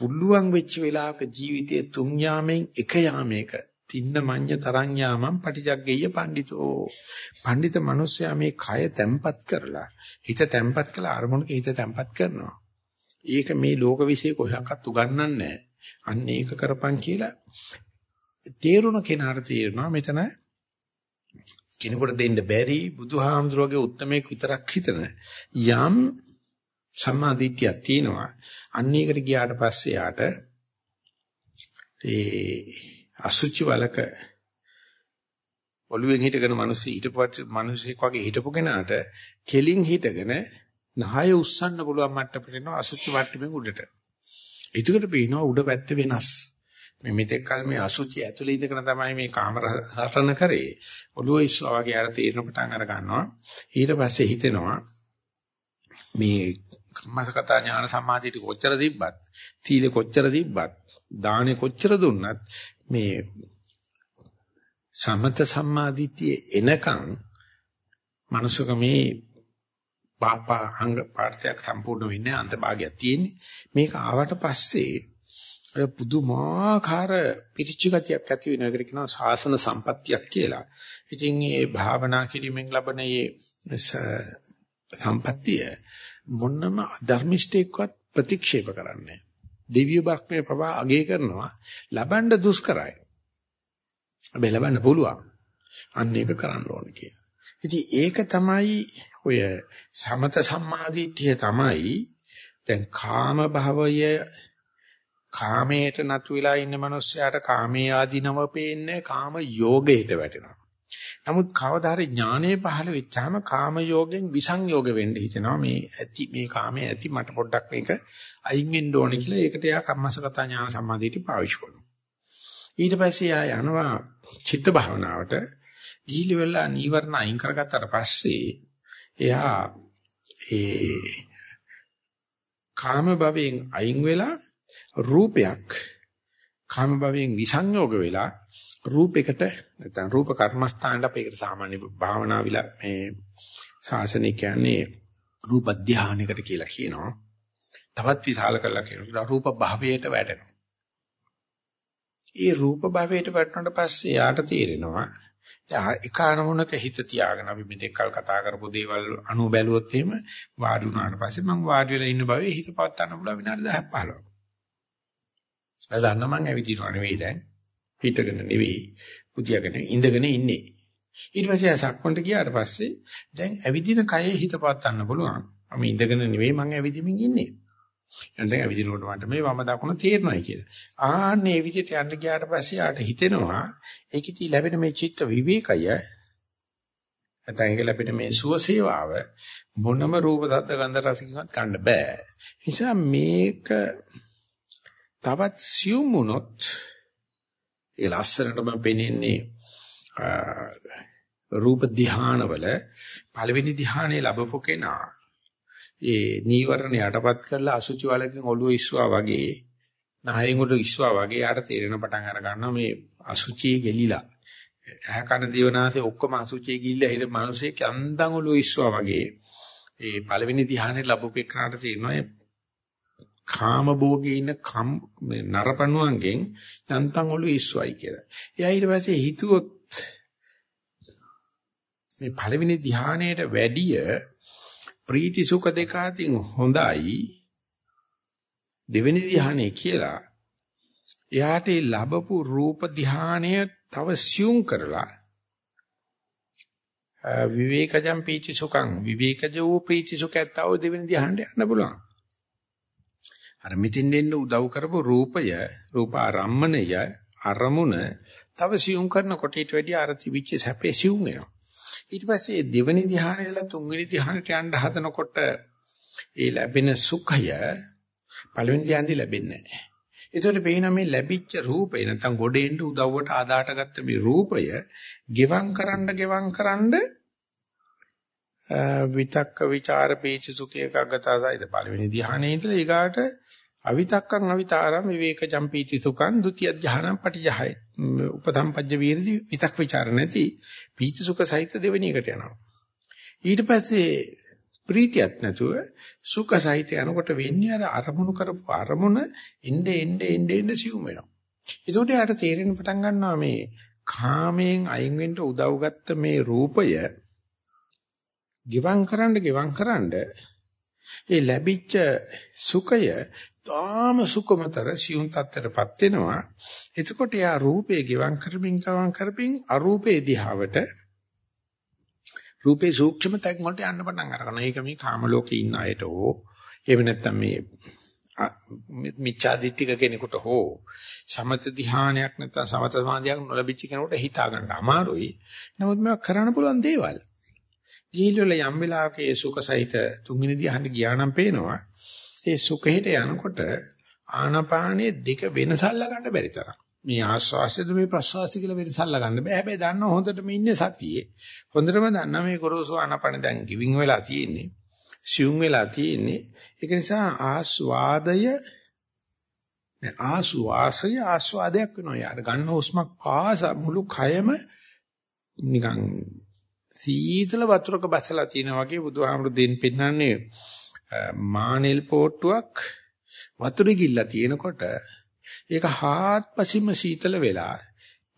පුළුවන් වෙච්ච වෙලාවක ජීවිතයේ තුන් යාමෙන් එක යාමයක තින්න මඤ්ඤ තරං යාමම් පටිජග්ගේය පඬිතෝ පඬිත මිනිස්සයා මේ කය තැම්පත් කරලා හිත තැම්පත් කළා අරමුණක හිත තැම්පත් කරනවා. ඒක මේ ලෝක විශ්ේ කොහොක්වත් උගන්වන්නේ අන්න ඒක කරපන් කියලා තේරුණ කෙනාට තේරෙනවා. මෙතන කෙනෙකුට දෙන්න බැරි බුදුහාමුදුරුවගේ උත්මේක විතරක් හිතන යම් සම්මාදිට්ඨියක් තියෙනවා අන්න ඒකට ගියාට පස්සේ යාට ඒ අසුචි වලක ඔළුවෙන් හිටගෙන මිනිස්සු ඊටපස්ස මිනිසෙක් වගේ හිටපු කෙනාට කෙලින් හිටගෙන නහය උස්සන්න පුළුවන් මට්ටමට එනවා අසුචි මට්ටමින් උඩට. ඒකට පේනවා උඩ පැත්ත වෙනස්. මේ මෙතෙක් කල මේ අසුචි ඇතුලේ ඉඳගෙන තමයි මේ කාමර හරන කරේ. ඔළුව ඉස්වා වගේ අර තීරණ පටන් අර ගන්නවා. ඊට පස්සේ හිතෙනවා මේ කම්මසකතා ඥාන සමාධියට කොච්චර තිබ්බත්, තීල කොච්චර තිබ්බත්, දානේ කොච්චර දුන්නත් මේ සමත සම්මාදිටියේ එනකන් මනුෂ්‍යකමේ පාපා අංග පාර්ථයක් සම්පූර්ණ වෙන්නේ අන්තභාගයක් තියෙන්නේ මේක ආවට පස්සේ අර පුදුමාකාර පිරිච්ච ගතියක් ඇති වෙන එකට කියනවා සාසන සම්පත්තියක් කියලා. ඉතින් මේ භාවනා කිරීමෙන් ලබන මේ සම්පත්තිය මොනම ධර්මිෂ්ඨයක්වත් ප්‍රතික්ෂේප කරන්නේ දෙවිය බක්මේ පවා අගය කරනවා ලබන්න දුෂ්කරයි. හැබැයි ලබන්න පුළුවන්. අන්න ඒක කරන්න ඕනේ කියලා. ඉතින් ඒක තමයි ඔය සමත සම්මාදිට්ඨිය තමයි දැන් කාම භවය කාමයට නතු වෙලා ඉන්න මනුස්සයාට කාමයේ ආධිනව පේන්නේ කාම යෝගයට වැටෙනවා. නමුත් කවදා හරි ඥානය පහළ වෙච්චාම කාම යෝගෙන් විසංයෝග වෙන්න හිතෙනවා මේ ඇති මේ කාමයේ ඇති මට පොඩ්ඩක් මේක අයින් වෙන්න ඕනේ කියලා ඒකට යා කම්මසගත ඥාන සම්මාදිට පාවිච්චි කරනවා. ඊට පස්සේ යා යනවා චිත්ත භාවනාවට ගිහිලි වෙලා නීවරණ අයින් කරගත්තට පස්සේ එයා ඒ කාම භවයෙන් අයින් වෙලා රූපයක් කාම භවයෙන් විසංයෝග වෙලා රූපයකට නැත්නම් රූප කර්මස්ථානට අපේකට සාමාන්‍ය භාවනා විලා මේ ශාසනය කියන්නේ රූප ධානයකට කියලා කියනවා. තවත් විශාල කරලා කියනවා රූප භාවයට වැටෙනවා. ඒ රූප භාවයට වැටුණාට පස්සේ යාට තේරෙනවා එක අරමුණක හිත තියාගෙන අපි මෙතෙක් කල් කතා කරපු දේවල් අනුව බැලුවොත් එහෙම වාඩි වුණාට පස්සේ මම වාඩි වෙලා ඉන්න බවේ හිත පවත් ගන්න පුළුවන් විනාඩි 10ක් 15ක්. ඒ දන්න මං ඇවිදිනව නෙවෙයි දැන්. හිටගෙන නෙවෙයි. පුතියගෙන ඉඳගෙන ඉන්නේ. ඊට පස්සේ සක්මන්ට ගියාට පස්සේ දැන් ඇවිදින කයේ හිත පවත් ගන්න පුළුවන්. මම ඉඳගෙන නෙවෙයි මං ඇවිදිමින් ඉන්නේ. දැන් ඇවිදිනකොට මට මේ වම දකුණ තේරෙනවායි කියලා. ආන්නේ විදිහට යන්න ගියාට පස්සේ ආට හිතෙනවා ඒකෙදි ලැබෙන මේ චිත්ත විවේකය නැත්නම් ඒක ලැබෙන මේ සුවසේවාව මොනම රූප සද්ද ගන්ධ රසකින්වත් ගන්න බෑ. නිසා මේක තවත් සියුම් වුණොත් ඒ ලස්සනටම පෙනෙන්නේ රූප ධානවල පළවෙනි ධානයේ ලැබපු කෙනා. ඒ නීවරණ යටපත් කරලා අසුචි වලකින් ඔළුව ඉස්සුවා වගේ නහයෙන් උඩ ඉස්සුවා වගේ යාට තේරෙන පටන් අර ගන්නවා මේ අසුචියේ ගෙලිලා. ඇහ කන දිවනාසේ ඔක්කොම අසුචියේ ගිල්ලා හිට මිනිස්සේ කන්දන් ඔළුව ඉස්සුවා වගේ. ඒ පළවෙනි ධ්‍යානෙ ලැබුපේ කරාට තියෙනවා කාම භෝගේ ඉන්න කම් නරපණුවන්ගෙන් තන්තන් ඔළුව ඉස්සුවයි කියලා. එයා ඊට පස්සේ හිතුවොත් මේ පළවෙනි ධ්‍යානයට වැඩිය ප්‍රීති සුඛ දෙක අතින් හොඳයි දෙවෙනි ධ්‍යානෙ කියලා එයාට ලැබපු රූප ධ්‍යානය තව සියුම් කරලා විවේකජම් පීචි සුඛං විවේකජ වූ පීචි සුඛයත්ව දෙවෙනි ධ්‍යානෙට යන්න පුළුවන් අර මෙතින් දෙන්න උදව් කරපු රූපය රූපාරම්මණය අරමුණ තව සියුම් කරනකොට ඊට වැඩි අර තිබිච්ච සැපේ සියුම් වෙනවා ඊට පස්සේ දෙවෙනි ධ්‍යානෙ ඉඳලා තුන්වෙනි ධ්‍යානෙට යන්න හදනකොට ඒ ලැබෙන සුඛය පළවෙනි ධ්‍යානෙදි ලැබෙන්නේ නැහැ. ඒතකොට පේන මේ ලැබිච්ච රූපය නැත්නම් ගොඩේන්න උදව්වට ආදාට ගත්ත මේ රූපය ගෙවම් කරන්න ගෙවම් කරන්න විතක්ක ਵਿਚාර පීච සුඛයක අගතසයිද පළවෙනි ධ්‍යානයේ ඉඳලා ඊගාට අවිතක්කං අවිතාරම් විවේක ජම්පීති සුඛං ဒုတိ ය ධ්‍යානං පටිජහයි. උපතම්පජ්ජ වීරදි විතක් ਵਿਚාර නැති පීච සුඛ සහිත දෙවෙනි එකට යනවා. ඊට පස්සේ ප්‍රීතියක් නැතුව සුඛ සහිත යනකොට වෙන්නේ අර අරමුණු කරපු අරමුණ එnde එnde එnde එnde සිුම් වෙනවා. ඒකට යාට තේරෙන්න පටන් ගන්නවා මේ කාමයෙන් අයින් වෙන්න උදව් ගත්ත මේ රූපය ගිවං කරන්න ගිවං කරන්න ඒ ලැබිච්ච සුඛය තාම සුඛමතර සියුම් තත්ත්වයටපත් වෙනවා. එතකොට යා රූපේ ගිවං කරමින් ගවන් කරමින් අරූපේ දිහාවට රූපේ සූක්ෂම තැන් වලට යන්න පටන් අරගන්න. ඒක මේ කාම ලෝකේ ඉන්න අයට හෝ එහෙම නැත්නම් මේ මිච්ඡාදිට්ඨික කෙනෙකුට හෝ සමත ධානයක් නැත්නම් සමත සමාධියක් නොලැබිච්ච කෙනෙකුට හිතා ගන්න අමාරුයි. නමුත් මේවා කරන්න පුළුවන් දේවල්. ගිහිල්වල යම් වෙලාවක ඒ සුඛ සහිත තුන්වෙනි ධ්‍යානෙ ගියා නම් පේනවා ඒ සුඛෙට යනකොට ආනාපානයේ දෙක වෙනසල්ල ගන්න බැරි තරම්. මේ ආස්වාසයද මේ ප්‍රස්වාසය කියලා වෙනසල්ල ගන්න බෑ. හැබැයි දන්නව හොඳට මේ ඉන්නේ සතියේ. හොඳටම දන්නා මේ ගොරෝසු ආනාපාන දැන් ගිවිං වෙලා තියෙන්නේ සියුම් වෙලා තියෙන්නේ. ඒක නිසා ආස්වාදය ආස්වාසය ආස්වාදයක් වෙනවා. යාර ගන්න හුස්මක් පාස මුළු කයම නිකන් සීතල වතුරක බසලා තියෙනා වගේ බුදුහාමුදුරු දෙන්න පෙන්නන්නේ මානෙල් පෝට්ටුවක් වතුරේ ගිල්ලා තියෙනකොට ඒක හාත්පසින්ම සීතල වෙලා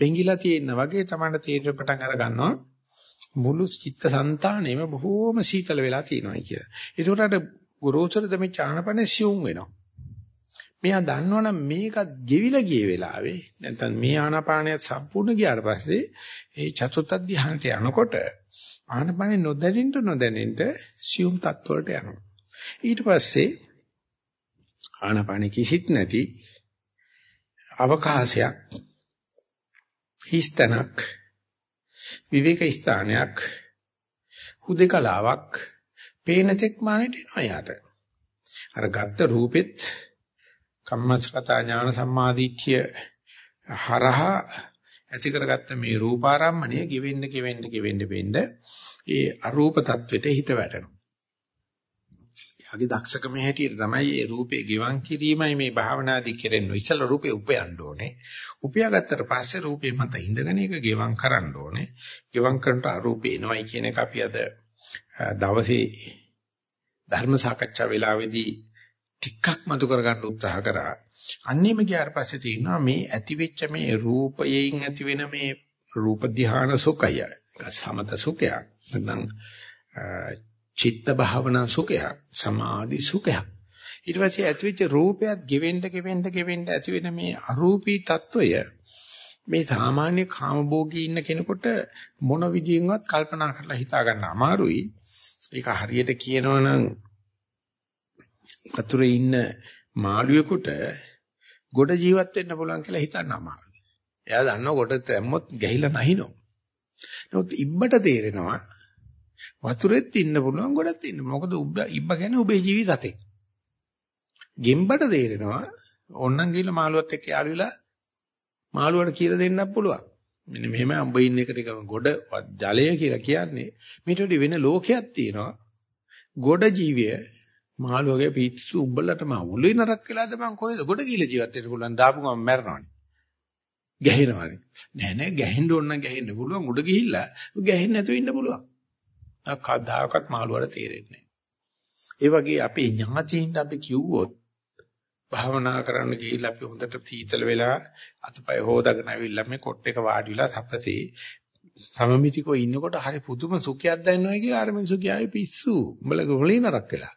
පෙඟිලා තියෙනා වගේ තමයි තීරණ පටන් අර ගන්නවා මුළු චිත්ත સંතාණයම බොහෝම සීතල වෙලා තියෙනවා කියලා. ඒකට අර ගුරුචර දෙමි චානපනේ සියුම් වෙනවා. මෙයා දන්නවනම් මේකත් ගෙවිලා ගිය වෙලාවේ නැත්නම් මේ ආනාපානය සම්පූර්ණ ගියාට පස්සේ ඒ චතුත්ථ ධ්‍යානට යනකොට ආනාපානෙ නොදැනින්න නොදැනින්න සියුම් තත්වලට යනවා. ඊට පස්සේ ආනාපානෙ කිසිත් නැති අවකාශයක් හිස්තනක් විවේක ස්ථානයක් හුදේකලාවක් පේන තෙක් මානෙට එනවා යාට. අර ගත්ත රූපෙත් කම්මස්කතා ඥාන සම්මාදිට්ඨිය හරහා ඇති කරගත්ත මේ රූපාරම්මණය ගෙවෙන්න ගෙවෙන්න ගෙවෙන්න වෙන්න ඒ අරූප තත්වෙට හිත වැටෙනවා. යාගේ දක්ෂකම හැටියට තමයි මේ රූපේ ගෙවන් කිරීමයි මේ භාවනාදී කෙරෙන්නේ. ඉස්සල රූපේ උපයන්න ඕනේ. උපයාගත්තට පස්සේ රූපේ මත ඉඳගෙන ඒක ගෙවන් කරන්න ඕනේ. ගෙවන් කරනට අරූපේ එනවයි කියන එක අපි අද දවසේ ධර්ම සාකච්ඡා වෙලාවේදී ටිකක් මතු කරගන්න උත්සාහ කරා. අන්නේම ගියාට පස්සේ තියෙනවා මේ ඇතිවෙච්ච මේ රූපයෙන් ඇතිවෙන මේ රූප ධානා සුඛය. සමත සුඛය. නැත්නම් චිත්ත භාවනා සුඛය, සමාධි සුඛය. ඊට පස්සේ ඇතිවෙච්ච රූපයත් ගෙවෙන්න ගෙවෙන්න ගෙවෙන්න ඇතිවෙන මේ අරූපී తত্ত্বය මේ සාමාන්‍ය කාමභෝගී ඉන්න කෙනෙකුට මොන විදියෙන්වත් කල්පනා කරලා හිතා ගන්න අමාරුයි. ඒක හරියට කියනවනම් වතුරේ ඉන්න මාළුවෙකුට ගොඩ ජීවත් වෙන්න පුළුවන් කියලා හිතන්න අමාරුයි. එයා දන්නවා ගොඩ තැම්මොත් ගැහිලා නැහිනෝ. නමුත් ඉබ්බට තේරෙනවා වතුරෙත් ඉන්න පුළුවන් ගොඩත් ඉන්න. මොකද ඉබ්බ කියන්නේ ඔබේ ජීවි සතෙක්. ගෙම්බට තේරෙනවා ඕන්නම් ගිහලා මාළුවත් එක්ක යාළු වෙලා මාළුවට කියලා දෙන්නත් පුළුවන්. මෙන්න මෙහෙම අඹ ඉන්න එකට ගොඩ ජලය කියලා කියන්නේ. මේට වෙන ලෝකයක් තියෙනවා. ගොඩ ජීවිය මාළුවගේ පිස්සු උඹලට මම උලේ නරක් වෙලාද මං කොහෙද ගොඩ ගිහලා ජීවත් වෙන්න පුළුවන්? දාපු ගමන් මැරෙනවනේ. ගැහෙනවනේ. නෑ නෑ ගැහෙන්න ඕන නම් ගැහෙන්න පුළුවන්. උඩ ගිහිල්ලා ගැහෙන්නේ නැතුව ඉන්න පුළුවන්. කවදාකවත් මාළුවට තේරෙන්නේ ඒ වගේ අපේ ඥාතියින්ට අපි කිව්වොත් භාවනා කරන්න ගිහිල්ලා අපි හොඳට සීතල වෙලා අතපය හොදාගෙන ආවිල්ලා මේ කොට් එක වාඩි වෙලා සපතේ සමමිතිකෝ ඉන්නකොට හරි පුදුම සුඛයක් දැනෙනවා කියලා අර මිනිස්සු කියාවේ පිස්සු. උඹලගේ හොලින නරක් වෙලා.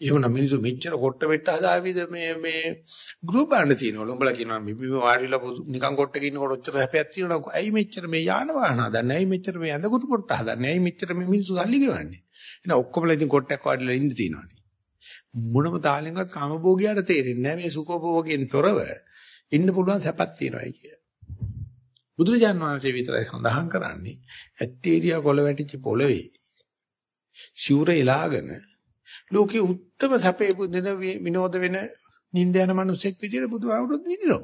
එහෙනම් මිනිස්සු මෙච්චර කොට්ට වෙට්ට හදාවිද මේ මේ ගෲප් බාන්න තියෙනවලු. උඹලා කියනවා මිපි වාඩිලා නිකන් කොට්ටක ඉන්නකොට ඔච්චර හැපයක් තියෙනවා. ඇයි මෙච්චර මේ යාන වාහන හදන්නේ? ඇයි මෙච්චර මේ ඇඳකුරු පොට්ට හදන්නේ? ඇයි මෙච්චර මේ මිනිස්සු සල්ලි ගෙවන්නේ? එහෙනම් ඔක්කොමලා ඉතින් කොට්ටක් වාඩිලා ඉන්න තියෙනවනේ. මොනම තාලෙන්වත් කාමභෝගියාට තේරෙන්නේ නැහැ මේ සුඛභෝගයෙන් තොරව ඉන්න පුළුවන් සැපක් තියෙනවායි කියලා. බුදුරජාන් වහන්සේ විතරයි සඳහන් කරන්නේ ඇටීරියා කොළ වැටිච්ච පොළවේ ශූර එලාගෙන ලෝකේ උත්තරම සැපේ පුදින විනෝද වෙන නිින්ද යන මිනිසෙක් විදියට බුදුහාමුදුරුවෝ විදිනවා.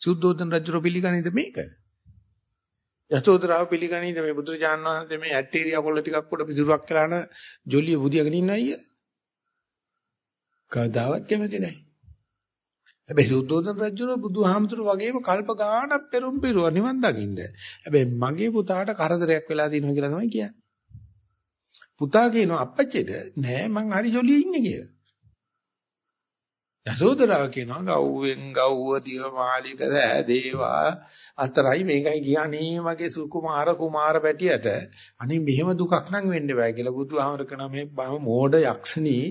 සුද්ධෝදන රජු පිළිගන්නේද මේක? යතෝදරාව පිළිගන්නේද මේ බුදුරජාණන් වහන්සේ මේ ඇටීරියා කොල්ල ටිකක් උඩ පිටුරක් කළාන ජොලිය බුදියාගෙන ඉන්න අයිය? කවදාවත් කැමති නැහැ. හැබැයි සුද්ධෝදන රජුන බුදුහාමුදුරු වගේම කල්ප ගාණක් පෙරම් පිරුවා නිවන් දකින්න. හැබැයි මගේ පුතාට කරදරයක් වෙලා තියෙනවා කියලා තමයි කියන්නේ. පුතා කියනවා අපච්චිට නෑ මං හරි ජොලියේ ඉන්නේ කියලා. යසෝදරාව කියනවා ගව්වෙන් ගව්ව දිව මාලික දේවා අතරයි මේකයි කියන්නේ මගේ සුකුමාර කුමාර පැටියට අනිත් මෙහෙම දුකක් නම් වෙන්න බෑ කියලා බුදුහාමර කරන මේ මෝඩ යක්ෂණී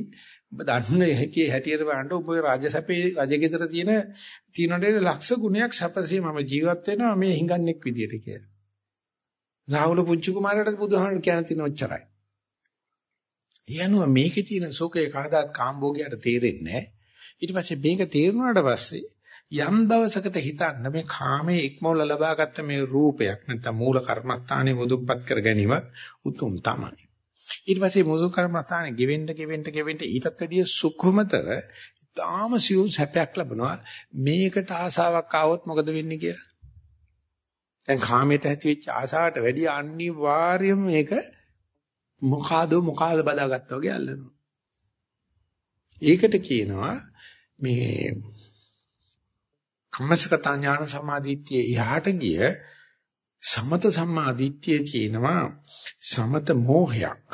ඔබ දන්නේ හැකේ හැටියට බලන්න ඔබ රාජසැපේ රජගෙදර තියෙන තියෙනට ලක්ෂ ගුණයක් සැපසී මම ජීවත් වෙනවා මේ හිඟන්නෙක් විදියට කියලා. රාහුල පුංචි කුමාරයාට බුදුහාමර කියන තියෙන ඔච්චරයි. එයනුව මේකේ තියෙන සෝකේ කාදාත් කාම්භෝගයට තේරෙන්නේ නැහැ. ඊට පස්සේ මේක තේරුණාට පස්සේ යම් දවසකට හිතන්න මේ කාමයේ ඉක්මවල ලබාගත්ත මේ රූපයක් නැත්නම් මූල කර්මස්ථානයේ මුදුන්පත් කර ගැනීම උතුම් තමයි. ඊට පස්සේ මුදුන් කර්මස්ථානයේ ගෙවෙන්න ගෙවෙන්න ගෙවෙන්න ඊටත් වැඩිය සුඛමතර තාම සියුම් සැපයක් ලැබනවා. මේකට ආසාවක් ආවොත් මොකද වෙන්නේ කියලා. දැන් කාමයට ඇතිවෙච්ච ආසාවට වැඩිය අනිවාර්යයෙන්ම මේක මොකාද මොකාද බදාගත්තා වගේ අල්ලනවා. ඒකට කියනවා මේ කම්මසගත ඥාන සමාධිත්‍යයේ එහාට ගිය සමත සම්මාදිට්ඨිය කියනවා සමත මෝහයක්.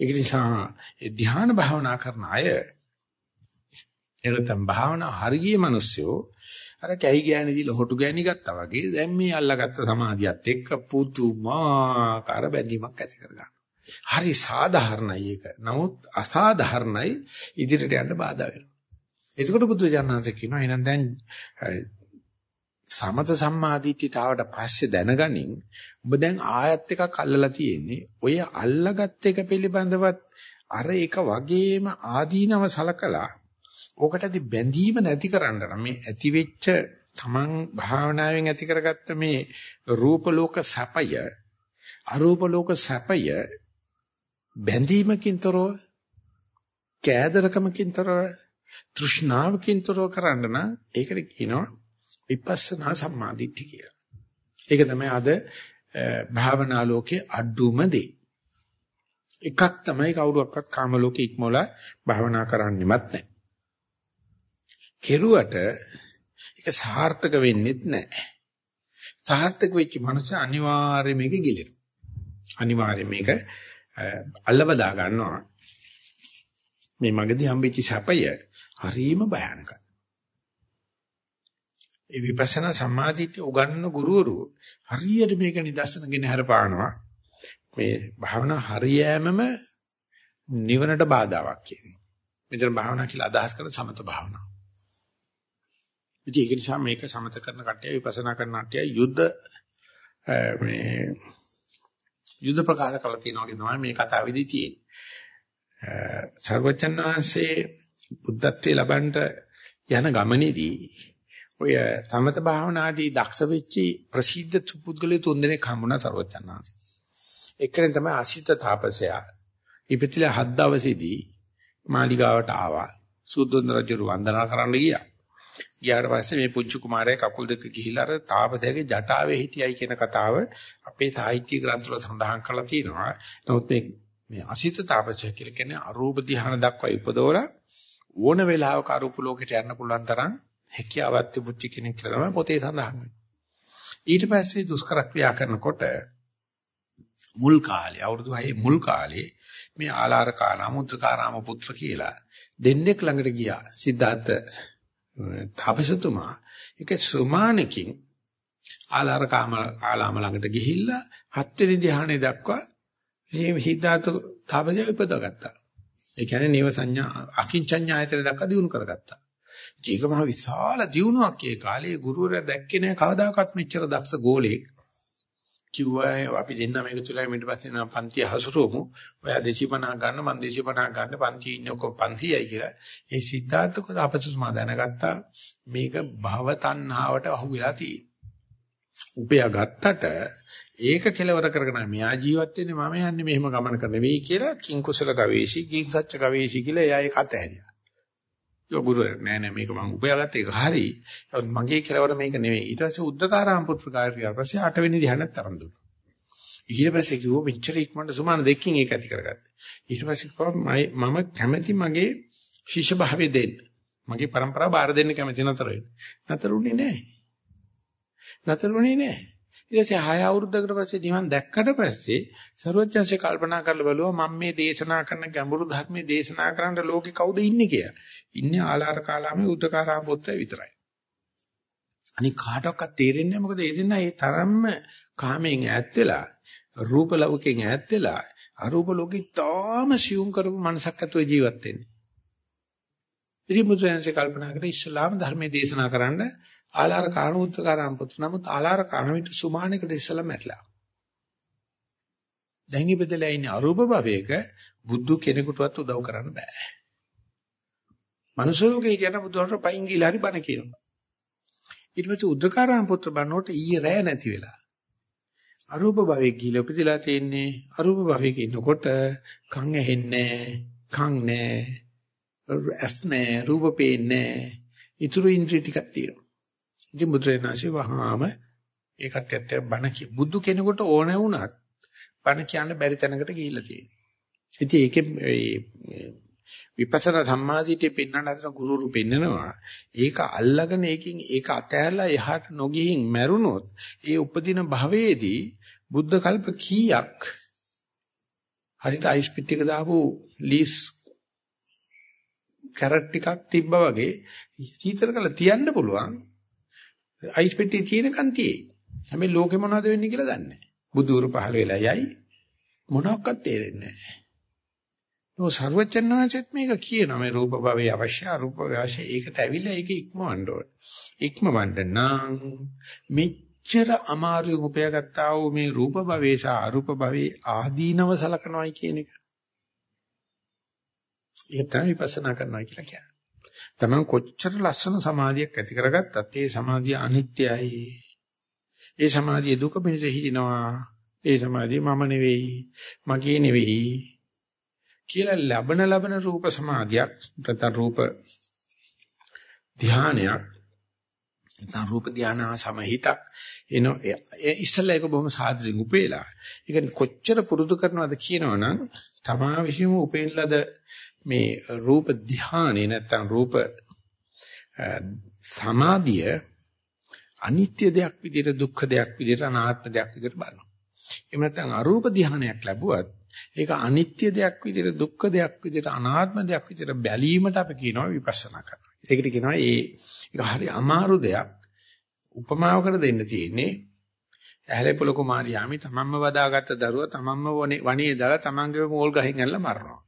ඒක නිසා ඒ ධ්‍යාන භාවනා කරන අය එනතම් භාවනා හරිය මිනිස්සු අර කැහි ගෑණි දීලා හොටු ගෑණි ගත්තා වගේ දැන් මේ අල්ලගත්ත සමාධියත් එක්ක පුදුමාකාර බැඳීමක් ඇති කරගන්නවා. හරි සාධාරණයි ඒක. නමුත් අසාධාරණයි ඉදිරියට යන්න බාධා වෙනවා. එතකොට බුදු දඥාන්සේ කියනවා එහෙනම් දැන් සමත සම්මාදිටියට ආවට පස්සේ දැනගනින් ඔබ දැන් ආයත් එකක් අල්ලලා තියෙන්නේ. ඔය අල්ලගත් එක පිළිබඳවත් අර එක වගේම ආදීනව සලකලා ඕකටදී බැඳීම නැති කරන්න මේ ඇති වෙච්ච තමන් භාවනාවෙන් ඇති කරගත්ත මේ රූප ලෝක සැපය අරූප ලෝක සැපය බැඳීමකින් තොරව කෑදරකමකින් තොරව තෘෂ්ණාවකින් තොරව කරන්න නම් ඒකට කියනවා විපස්සනා සම්මාදිට්ඨිය කියලා. ඒක තමයි අද භාවනා ලෝකේ අඩුම දේ. එකක් තමයි කවුරුවක්වත් කාම ලෝකේ ඉක්මවලා භාවනා කරන්නෙමත් නැහැ. කෙරුවට ඒක සාර්ථක වෙන්නේත් නැහැ. සාර්ථක වෙච්ච මනස අනිවාර්යයෙන් මේක ගිලෙනවා. අනිවාර්යයෙන් මේක අල්ලවදා ගන්නවා. මේ මගදී හම්බෙච්ච සැපය හරිම භයානකයි. ඒ විපස්සනා සම්මාදිට්ඨිය උගන්වන ගුරුවරු හරියට මේක නිදර්ශනගෙන හරපානවා. මේ භාවනා හරියෑමම නිවනට බාධාවක් කියන්නේ. මෙතන භාවනා කියලා අදහස් කරන සමත භාවනාව. ඉතින් ඒක නිසා මේක සමත කරන කට්ටිය විපස්සනා කරන කට්ටිය යුද්ධ මේ යුද්ධ ප්‍රකාශ කරලා තියෙනවා වගේ තමයි මේ කතාවේදී තියෙන්නේ. සර්වචන් වහන්සේ බුද්ධත්වයේ ලබන්න යන ගමනේදී ඔය සමත භාවනාදී දක්ෂ වෙච්චි ප්‍රසිද්ධ පුද්ගලයෝ තුන්දෙනෙක් හම්බුණා සර්වචන් වහන්සේ. එක්කෙනෙක් තමයි අසිත තාපසයා. ඉපතිලා හත් දවසේදී මාලිගාවට ආවා. සුද්ධෝදන රජු වන්දනා කරන්න ගියා. ගියාට පස්සේ මේ පුංචි කුමාරයා කකුල් දෙක ගිහිල්ලා අර තාපසයාගේ ජටාවේ හිටියයි කියන කතාව අපේ සාහිත්‍ය ග්‍රන්ථවල සඳහන් කරලා තියෙනවා. නමුත් මේ මේ අසිත තාපසය කියලා කියන්නේ අරූප ධ්‍යාන දක්වා ඉපදවලා ඕන වෙලාවක අරූප ලෝකෙට යන්න පුළුවන් තරම් හැකියාවක් තිබුච්ච කෙනෙක් කියලා තමයි පොතේ සඳහන් වෙන්නේ. ඊට පස්සේ දුෂ්කර ක්‍රියා කරනකොට මුල් කාලේ අවුරුදු 6 මුල් කාලේ මේ ආලාර කාලාම උද්දකාරාම පුත්‍ර කියලා දෙන්නෙක් ළඟට ගියා. සිද්ධාර්ථ තාපසතුමා ඒක සුමානකින් ආලාර කාම ආලාම ළඟට ගිහිල්ලා හත්වෙනි ධ්‍යානෙ දක්වා මේ සිද්ධාර්ථ තාපසය උපදවගත්තා. ඒ කියන්නේ නේව සංඥා අකින්චඤ්ඤායතන දක්වා දිනු කරගත්තා. ඒක මහ විශාල දියුණුවක් ඒ කාලේ ගුරුවරයා දැක්කේ නැහැ කවදාකවත් මෙච්චර දක්ෂ ගෝලෙක්. කිව්වා අපි දෙන්න මේක තුලයි ඊට පස්සේ නම් පන්ති හසුරුවමු. ඔයා 250 ගන්න මම 250 ගන්න පන්ති ඉන්නේ ඔක්කොම 500යි කියලා. ඒ සිද්ධාර්ථ කොට අපසුමා දැනගත්තා මේක භව තණ්හාවට අහු වෙලා තියෙන්නේ. උපයා ගත්තට ඒක කෙලවර කරගෙන මෙයා ජීවත් වෙන්නේ මම යන්නේ මෙහෙම ගමන කර නෙවෙයි කියලා කිං කුසල ගවේෂී කිං සච්ච ගවේෂී කියලා එයා ඒක අතහැරියා. යෝ ගුරු නෑ නෑ මේක මම උපයාගත්ත එක හරි. මගේ කෙලවර මේක නෙවෙයි. ඊට පස්සේ උද්දකාරාම පුත්‍ර කාර්යය පස්සේ අටවෙනි ධ්‍යානෙත් තරම් දුන්නා. ඊට පස්සේ කිව්වා මෙච්චර ඉක්මනට සුමාන දෙකකින් ඒක ඇති කරගත්තා. ඊට පස්සේ කිව්වා මම කැමැති මගේ ශිෂ්‍ය භාවයේ දෙන්න. මගේ પરම්පරාව බාර දෙන්න කැමති නතර වෙන්න. නතරුනේ නැහැ. නතරුනේ නැහැ. ඊට පස්සේ හය අවුරුද්දකට පස්සේ නිවන් දැක්කට පස්සේ ਸਰවඥංශේ කල්පනා කරලා බලුවා මම මේ දේශනා කරන ගැඹුරු ධර්මයේ දේශනා කරන්න ලෝකේ කවුද ඉන්නේ කියලා. ඉන්නේ ආලාර කාලාමේ උද්දකාරාම පුත්‍රය විතරයි. අනික කාටවත් තේරෙන්නේ නැහැ මොකද ඒ දෙන්න ඒ තරම්ම කාමයෙන් ඈත් වෙලා රූප ලෞකයෙන් ඈත් වෙලා අරූප ලෝකේ තාම සියුම් කරපු මනසක් ඇතුළේ ජීවත් වෙන්නේ. ඉතින් මුද්‍රයන්සේ කල්පනා කරලා ඉස්ලාම ධර්මයේ දේශනා කරන්න ආලාර කාණෝත්තකාරාම පුත්‍ර නමුත් ආලාර කාණවිත සුමානකට ඉස්සලා මැරිලා. දැන් ඉපදලා ඉන්නේ අරූප භවයක බුදු කෙනෙකුටවත් උදව් කරන්න බෑ. මනුෂ්‍ය ලෝකේ කියන බුදුහාමර පයින් ගිහලා හරි බණ කියනවා. ඊට පස්සේ උද්දකාරාම පුත්‍ර බණ්ණෝට ඊයේ රෑ නැති වෙලා. අරූප භවයේ ගිහලා උපදිලා තියෙන්නේ අරූප භවයක ඉන්නකොට කන් ඇහෙන්නේ කන් නැහැ. ඇස් නැහැ, රූප පේන්නේ නැහැ. ඊතුරු ඉන්ද්‍රිය ටිකක් තියෙනවා. ඉතින් බුදුරජාණන්සේ වහාම ඒ කට්ටියට බණ කිය බුදු කෙනෙකුට ඕන වුණත් බණ කියන්න බැරි තැනකට ගිහිල්ලා තියෙනවා. ඉතින් ඒකේ විපස්සනා සම්මාදිටේ පෙන්වන්න හදන ගුරුරු පෙන්නනවා. ඒක අල්ලගෙන ඒකෙන් ඒක අතහැරලා එහාට නොගිහින් මැරුණොත් ඒ උපදින භවයේදී බුද්ධ කල්ප කීයක් හරියට අයිස් පිටියක දාපු ලීස් කැරට් ටිකක් තිබ්බා වගේ සීතල කරලා තියන්න පුළුවන් අයිස් පෙට්ටිය තියෙනකන් තියෙයි. හැබැයි ලෝකෙ මොනවද වෙන්නේ කියලා දන්නේ නැහැ. බුදුරු පහළ වෙලා යයි මොනවත් තේරෙන්නේ නැහැ. නෝ සර්වචන්නාචෙත් මේක කියනවා මේ රූප භවයේ අවශ්‍ය අරූප අවශ්‍ය ඒකට ඇවිල්ලා ඒක ඉක්මවන්න ඕන. ඉක්මවන්න නම් මෙච්චර අමාරු උපයාගත්තා වූ මේ රූප භවයේ සහ අරූප භවයේ ආදීනව සලකනවායි කියන එක. ඒක තමයි විපස්සනා කරනවා කියලා කියන්නේ. තමන් කොච්චර ලස්සන සමාධියක් ඇති කරගත්තත් ඒ සමාධිය අනිත්‍යයි. ඒ සමාධිය දුක පිණිස හිිනවා. ඒ සමාධිය මම නෙවෙයි, මගේ නෙවෙයි කියලා ලබන ලබන රූප සමාධියක් නැත්නම් රූප ධානයක් නැත්නම් රූප ධානා සමහිතක් එන ඉස්සෙල්ලා ඒක බොහොම සාධනෙන් උපේලා. ඒක කොච්චර පුරුදු කරනවද කියනවනම් තමා විසින්ම උපේන ලද මේ රූප ධානය නැත්තම් රූප සමාධිය අනිත්‍ය දෙයක් විදිහට දුක්ඛ දෙයක් විදිහට අනාත්ම දෙයක් විදිහට බලනවා. එහෙම නැත්නම් අරූප ධානයක් ලැබුවත් ඒක අනිත්‍ය දෙයක් විදිහට දුක්ඛ දෙයක් විදිහට අනාත්ම දෙයක් විදිහට බැලීමට අපි කියනවා විපස්සනා කරනවා. ඒකට කියනවා ඒ ඒක හරි අමාරු දෙයක්. උපමාවකට දෙන්න තියෙන්නේ ඇහැලේ පොළ කුමාරියාමි තමන්ම වදාගත්ත දරුවා තමන්ම වනේ දාලා තමන්ගේ මෝල් ගහින් ඇල්ල මරනවා.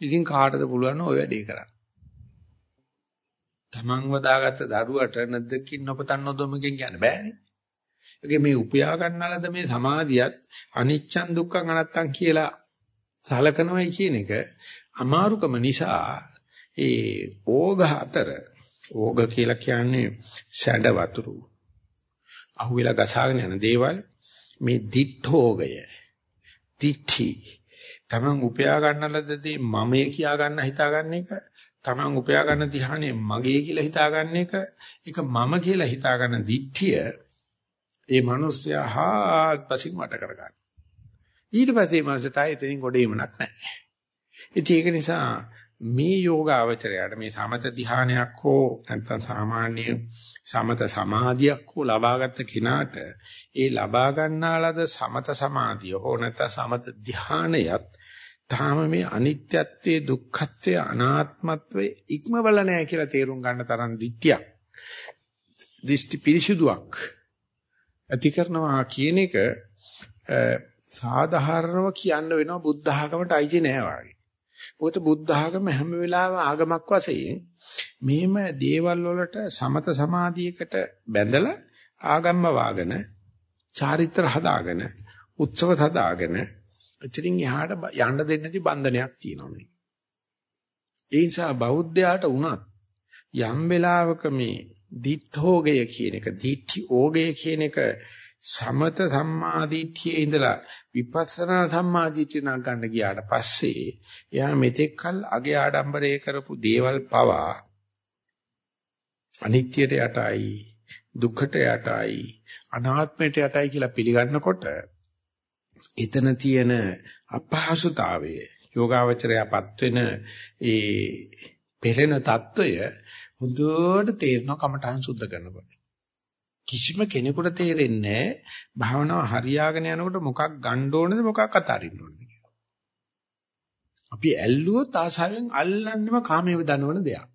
ඉතින් කාටද පුළුවන් ඔය වැඩේ කරන්න? තමන්ව දාගත්ත දරුවට නැද්දකින් නොපතන් නොදොමකින් කියන්න බෑනේ. ඒකේ මේ උපයා ගන්නලද මේ සමාධියත් අනිච්චන් දුක්ඛං අනත්තං කියලා සලකනවයි කියන එක අමාරුකම නිසා ඒ ඕග අතර ඕග කියලා කියන්නේ සැඬ වතුරු අහුවෙලා ගසාගෙන යන දේවල් මේ දිඨෝගය දිඨි තමන් උපයා ගන්න ලදදී මමයේ කියා ගන්න හිතා ගන්න එක තමන් උපයා ගන්න ධ්‍යානෙ මගේ කියලා හිතා ගන්න එක ඒක මම කියලා හිතා ගන්න දිට්ඨිය ඒ මිනිස්සයා හාත්පසින් වට කර ගන්න. ඊට පස්සේ මනසට ආයෙතෙන් ගොඩේමක් නැහැ. ඉතින් ඒක නිසා මේ යෝගාවචරයට මේ සමත ධ්‍යානයක් හෝ නැත්නම් සාමාන්‍ය සමත සමාධියක් හෝ ලබාගත් කෙනාට ඒ ලබා ගන්නාලද සමත සමාධිය හෝ නැත්නම් සමත ධ්‍යානයත් තාම මේ අනිත්‍යත්වයේ දුක්ඛත්වයේ අනාත්මත්වයේ ඉක්මවල නැහැ කියලා තේරුම් ගන්න තරම් දිට්ඨියක් දිෂ්ටි පිරිසුදුවක් ඇති කරනවා කියන එක සාධාරණව කියන්න වෙනවා බුද්ධ ආගමට අයිති නෑ වාගේ. මොකද බුද්ධ ආගම හැම වෙලාවෙම ආගමක් වශයෙන් මෙහෙම දේවල් වලට සමත සමාධියකට බැඳලා ආගම්ම වාගෙන චාරිත්‍ර හදාගෙන උත්සව හදාගෙන එතනින් එහාට යන්න දෙන්නේ නැති බන්ධනයක් තියෙනවා මේ. ඒ නිසා බෞද්ධයාට වුණත් යම් වෙලාවක මේ දිඨෝගය කියන එක දිඨි ඕගය කියන එක සමත සම්මාදිට්ඨියේ ඉඳලා විපස්සනා සම්මාදිට්ඨිය නම් ගන්න ගියාට පස්සේ එයා මෙතෙක්කල් අගේ ආඩම්බරේ කරපු දේවල් පවා අනිත්‍යයට යටයි දුක්ඛට යටයි අනාත්මයට යටයි කියලා පිළිගන්නකොට එතන තියෙන අපහසුතාවය යෝගාවචරයපත් වෙන ඒ පෙළෙන తত্ত্বය හොඳට තේරෙනවා කමඨං සුද්ධ කරනකොට. කිසිම කෙනෙකුට තේරෙන්නේ නැහැ භාවනාව හරියාගෙන යනකොට මොකක් ගන්න ඕනද මොකක් අතාරින්න ඕනද කියලා. අපි ඇල්ලුවොත් ආසාවෙන් අල්ලන්නම කාමයේ දනවන දෙයක්.